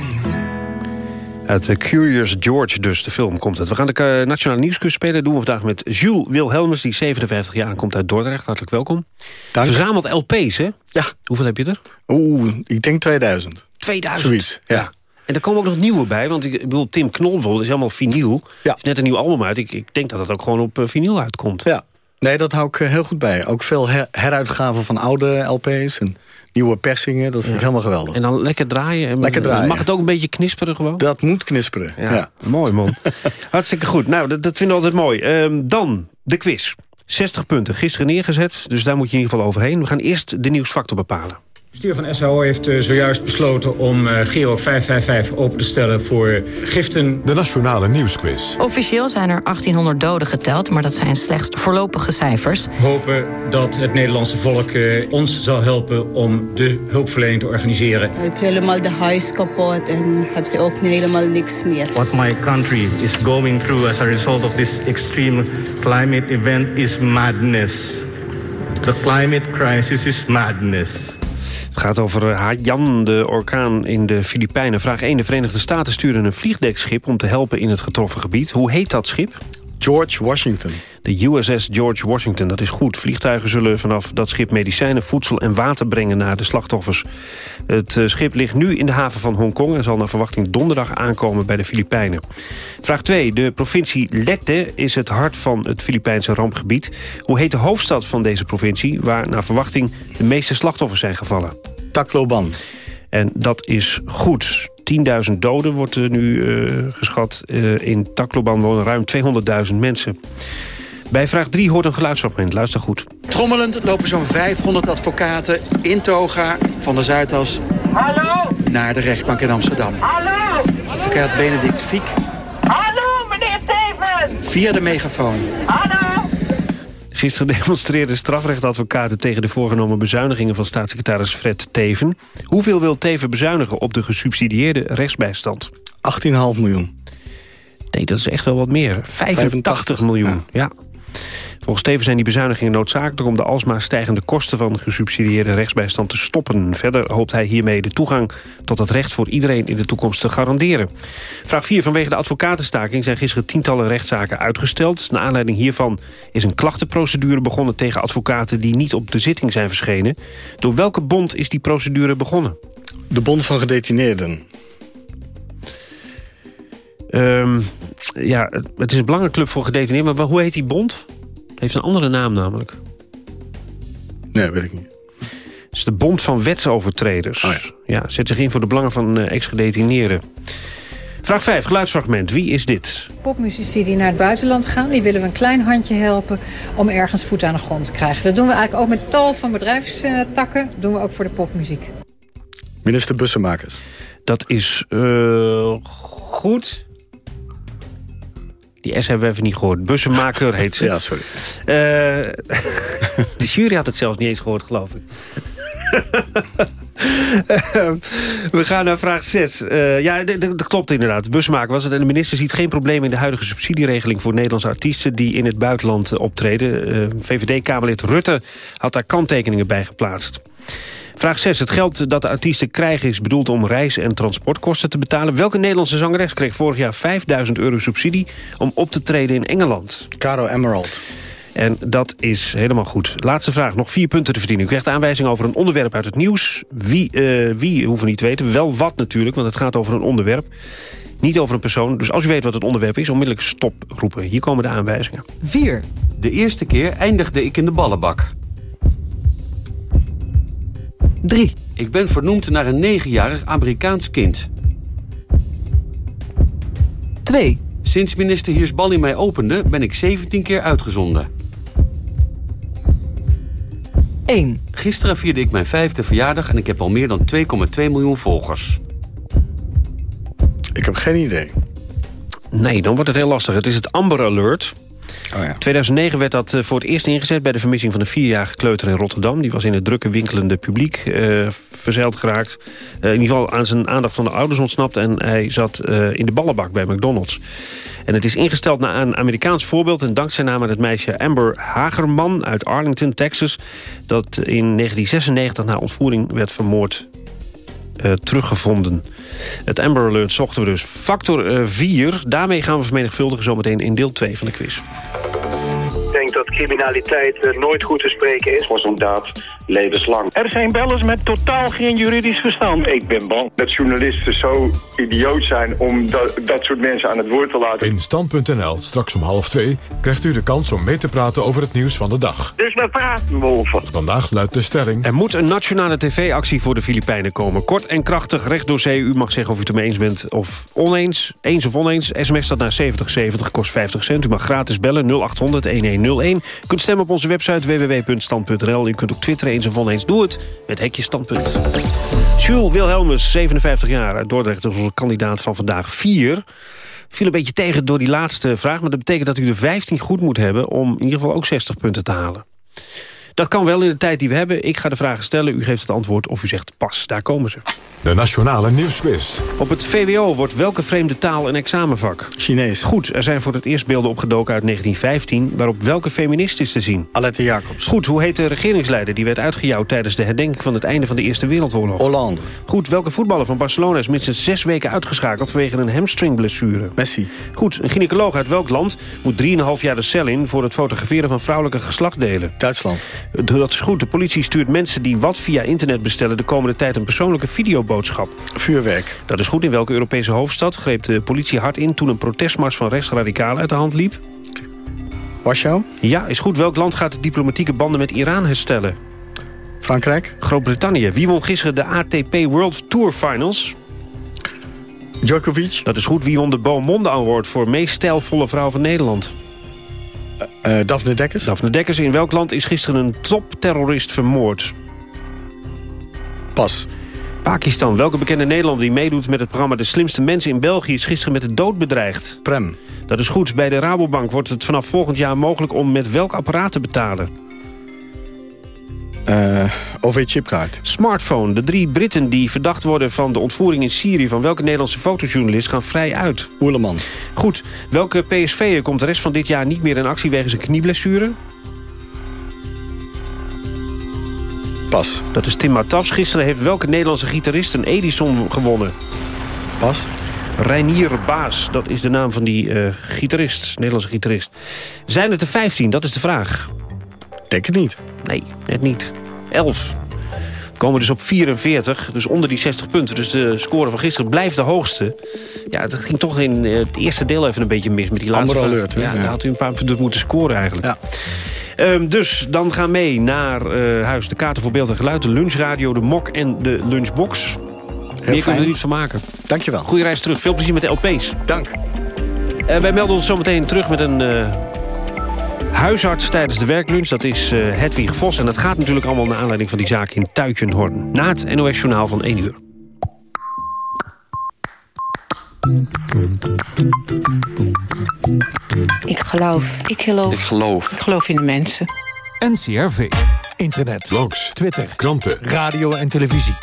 Uit Curious George dus, de film komt het. We gaan de uh, Nationale Nieuwsquiz spelen. Dat doen we vandaag met Jules Wilhelmus, die 57 jaar komt uit Dordrecht. Hartelijk welkom. Dank. Verzameld LP's, hè? Ja. Hoeveel heb je er? Oeh, ik denk 2000. 2000? Zoiets, ja. En er komen ook nog nieuwe bij, want ik bedoel, Tim Knol bijvoorbeeld is helemaal vinyl. Ja. is net een nieuw album uit. Ik, ik denk dat het ook gewoon op uh, vinyl uitkomt. Ja, nee, dat hou ik heel goed bij. Ook veel her heruitgaven van oude LP's en nieuwe persingen. Dat vind ik helemaal geweldig. En dan lekker draaien. En lekker draaien. Mag het ook een beetje knisperen gewoon? Dat moet knisperen, ja. ja. Mooi man. Hartstikke goed. Nou, dat, dat vinden we altijd mooi. Um, dan de quiz. 60 punten gisteren neergezet, dus daar moet je in ieder geval overheen. We gaan eerst de nieuwsfactor bepalen. Het bestuur van SHO heeft uh, zojuist besloten om uh, Giro 555 open te stellen voor giften. De Nationale Nieuwsquiz. Officieel zijn er 1800 doden geteld, maar dat zijn slechts voorlopige cijfers. We hopen dat het Nederlandse volk uh, ons zal helpen om de hulpverlening te organiseren. Ik heb helemaal de huis kapot en heb ze ook helemaal niks meer. What my country is going through as a result of this extreme climate event is madness. The climate crisis is madness. Het gaat over Haiyan, de orkaan in de Filipijnen. Vraag 1. De Verenigde Staten sturen een vliegdekschip om te helpen in het getroffen gebied. Hoe heet dat schip? George Washington. De USS George Washington, dat is goed. Vliegtuigen zullen vanaf dat schip medicijnen, voedsel en water brengen naar de slachtoffers. Het uh, schip ligt nu in de haven van Hongkong... en zal naar verwachting donderdag aankomen bij de Filipijnen. Vraag 2. De provincie Leyte is het hart van het Filipijnse rampgebied. Hoe heet de hoofdstad van deze provincie... waar naar verwachting de meeste slachtoffers zijn gevallen? Tacloban. En dat is goed. 10.000 doden wordt er nu uh, geschat. Uh, in Tacloban wonen ruim 200.000 mensen. Bij vraag 3 hoort een geluidsfragment. Luister goed. Trommelend lopen zo'n 500 advocaten in toga van de Zuidas... Hallo? naar de rechtbank in Amsterdam. Hallo? Advocaat Benedict Fiek. Hallo, meneer Teven! Via de megafoon. Hallo? Gisteren demonstreerden strafrechtadvocaten tegen de voorgenomen bezuinigingen van staatssecretaris Fred Teven. Hoeveel wil Teven bezuinigen op de gesubsidieerde rechtsbijstand? 18,5 miljoen. Nee, dat is echt wel wat meer. 85, 85 miljoen, ja. ja. Volgens Teven zijn die bezuinigingen noodzakelijk... om de alsmaar stijgende kosten van gesubsidieerde rechtsbijstand te stoppen. Verder hoopt hij hiermee de toegang tot het recht voor iedereen in de toekomst te garanderen. Vraag 4. Vanwege de advocatenstaking zijn gisteren tientallen rechtszaken uitgesteld. Naar aanleiding hiervan is een klachtenprocedure begonnen tegen advocaten... die niet op de zitting zijn verschenen. Door welke bond is die procedure begonnen? De Bond van Gedetineerden. Um, ja, het is een belangenclub voor gedetineerden, maar hoe heet die bond? Het heeft een andere naam namelijk. Nee, weet ik niet. Het is de Bond van Wetsovertreders. Oh ja. ja. zet zich in voor de belangen van uh, ex-gedetineerden. Vraag 5, geluidsfragment. Wie is dit? Popmuzici die naar het buitenland gaan, die willen we een klein handje helpen om ergens voet aan de grond te krijgen. Dat doen we eigenlijk ook met tal van bedrijfstakken. Dat doen we ook voor de popmuziek. Minister Bussenmakers. Dat is uh, goed. Die S hebben we even niet gehoord. Bussenmaker heet ze. Ja, sorry. Eh, de jury had het zelfs niet eens gehoord, geloof ik. Ehm, we gaan naar vraag 6. ja, d- d- dat klopt inderdaad. De busmaker was het. En de minister ziet geen probleem in de huidige subsidieregeling... voor Nederlandse artiesten die in het buitenland eh, optreden. Eh, VVD-Kamerlid Rutte had daar kanttekeningen bij geplaatst. Vraag 6. Het geld dat de artiesten krijgen is bedoeld om reis- en transportkosten te betalen. Welke Nederlandse zangeres kreeg vorig jaar 5000 euro subsidie... om op te treden in Engeland? Caro Emerald. En dat is helemaal goed. Laatste vraag, nog vier punten te verdienen. U krijgt aanwijzing over een onderwerp uit het nieuws. Wie, eh, wie hoeven niet te weten. Wel wat natuurlijk, want het gaat over een onderwerp. Niet over een persoon. Dus als u weet wat het onderwerp is, onmiddellijk stop roepen. Hier komen de aanwijzingen. 4. De eerste keer eindigde ik in de ballenbak. 3. Ik ben vernoemd naar een negenjarig Amerikaans kind. 2. Sinds minister Hirsballi mij opende, ben ik 17 keer uitgezonden. 1. Gisteren vierde ik mijn vijfde verjaardag en ik heb al meer dan 2,2 miljoen volgers. Ik heb geen idee. Nee, dan wordt het heel lastig. Het is het Amber Alert. Oh ja. 2009 werd dat eh, voor het eerst ingezet bij de vermissing van een vierjarige kleuter in Rotterdam. Die was in het drukke winkelende publiek eh, verzeild geraakt. Eh, in ieder geval aan zijn aandacht van de ouders ontsnapt. En hij zat in de ballenbak bij McDonald's. En het is ingesteld naar een Amerikaans voorbeeld... en dankzij naam het meisje Amber Hagerman uit Arlington, Texas... dat in 1996 na ontvoering werd vermoord eh, teruggevonden. Het Amber Alert zochten we dus. Factor 4, daarmee gaan we vermenigvuldigen zometeen in deel 2 van de quiz. Criminaliteit eh, nooit goed te spreken is. voor zo'n daad levenslang. Er zijn bellers met totaal geen juridisch verstand. Ik ben bang dat journalisten zo idioot zijn om dat, dat soort mensen aan het woord te laten. In Stand.nl, straks om half twee, krijgt u de kans om mee te praten over het nieuws van de dag. Dus we praten wolven. Vandaag luidt de stelling... Er moet een nationale tv-actie voor de Filipijnen komen. Kort en krachtig, recht door zee. U mag zeggen of u het ermee eens bent of oneens. Eens of oneens. SMS staat naar 7070, kost 50 cent. U mag gratis bellen 0800-1101. U kunt stemmen op onze website www.stand.nl. U kunt ook twitteren eens of oneens. Doe het met Hekje Standpunt. Jules Wilhelmus, 57 jaar uit Dordrecht. onze kandidaat van vandaag 4. Viel een beetje tegen door die laatste vraag. Maar dat betekent dat u er 15 goed moet hebben... om in ieder geval ook 60 punten te halen. Dat kan wel in de tijd die we hebben. Ik ga de vragen stellen, u geeft het antwoord of u zegt pas. Daar komen ze. De Nationale Nieuwsquiz. Op het VWO wordt welke vreemde taal een examenvak? Chinees. Goed, er zijn voor het eerst beelden opgedoken uit 1915... waarop welke feminist is te zien? Alette Jacobs. Goed, hoe heet de regeringsleider die werd uitgejouwd... tijdens de herdenking van het einde van de Eerste Wereldoorlog? Hollande. Goed, welke voetballer van Barcelona is minstens zes weken uitgeschakeld... vanwege een hamstringblessure? Messi. Goed, een gynaecoloog uit welk land moet 3,5 jaar de cel in... voor het fotograferen van vrouwelijke geslachtdelen? Duitsland. Dat is goed. De politie stuurt mensen die wat via internet bestellen... de komende tijd een persoonlijke videoboodschap. Vuurwerk. Dat is goed. In welke Europese hoofdstad greep de politie hard in... toen een protestmars van rechtsradicalen uit de hand liep? Warschau. Ja, is goed. Welk land gaat de diplomatieke banden met Iran herstellen? Frankrijk. Groot-Brittannië. Wie won gisteren de ATP World Tour Finals? Djokovic. Dat is goed. Wie won de Beaumonde Award voor meest stijlvolle vrouw van Nederland? Uh, Daphne Dekkers. Daphne Dekkers. In welk land is gisteren een topterrorist vermoord? Pas. Pakistan. Welke bekende Nederlander die meedoet met het programma De Slimste Mensen in België... is gisteren met de dood bedreigd? Prem. Dat is goed. Bij de Rabobank wordt het vanaf volgend jaar mogelijk... om met welk apparaat te betalen? Uh, OV-chipkaart. Smartphone. De drie Britten die verdacht worden van de ontvoering in Syrië... van welke Nederlandse fotojournalist gaan vrij uit? Oerleman. Goed. Welke PSV'er komt de rest van dit jaar niet meer in actie... wegens een knieblessure? Pas. Dat is Tim Matafs. Gisteren heeft welke Nederlandse gitarist een Edison gewonnen? Pas. Reinier Baas, dat is de naam van die uh, gitarist, Nederlandse gitarist. Zijn het er 15? Dat is de vraag. Denk het niet. Nee, net niet. 11. Komen dus op 44, dus onder die 60 punten. Dus de score van gisteren blijft de hoogste. Ja, dat ging toch in uh, het eerste deel even een beetje mis met die laatste Amber alert, ja, ja, daar had u een paar punten moeten scoren eigenlijk. Ja. Um, dus dan gaan mee naar uh, huis de kaarten voor beeld en geluid... de lunchradio, de mok en de lunchbox. Heel Meer kunnen we er niet van maken. Dankjewel. Goeie reis terug. Veel plezier met de LP's. Dank. Uh, wij melden ons zometeen terug met een uh, huisarts tijdens de werklunch. Dat is uh, Hedwig Vos. En dat gaat natuurlijk allemaal naar aanleiding van die zaak in Tuitjenhorn. Na het NOS-journaal van 1 uur. Ik geloof. Ik geloof. Ik geloof. Ik geloof in de mensen. NCRV. Internet. Langs. Twitter. Kranten. Radio en televisie.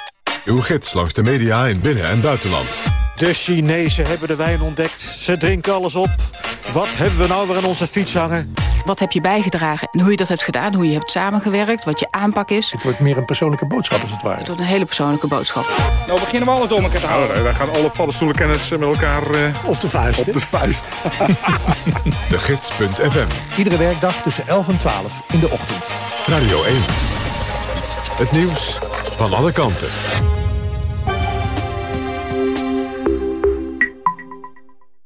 Uw gids langs de media in binnen- en buitenland. De Chinezen hebben de wijn ontdekt. Ze drinken alles op. Wat hebben we nou weer aan onze fiets hangen? Wat heb je bijgedragen en hoe je dat hebt gedaan, hoe je hebt samengewerkt, wat je aanpak is. Het wordt meer een persoonlijke boodschap als het ware. Het wordt een hele persoonlijke boodschap. Nou beginnen we alles door elkaar te houden. Daar gaan alle paddenstoelenkennis met elkaar uh, op de vuist. Op de vuist. de gids.fm. Iedere werkdag tussen 11 en 12 in de ochtend. Radio 1. Het nieuws van alle kanten.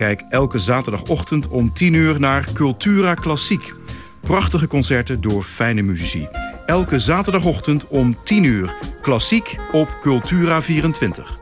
Kijk elke zaterdagochtend om 10 uur naar Cultura Klassiek. Prachtige concerten door fijne muzici. Elke zaterdagochtend om 10 uur. Klassiek op Cultura 24.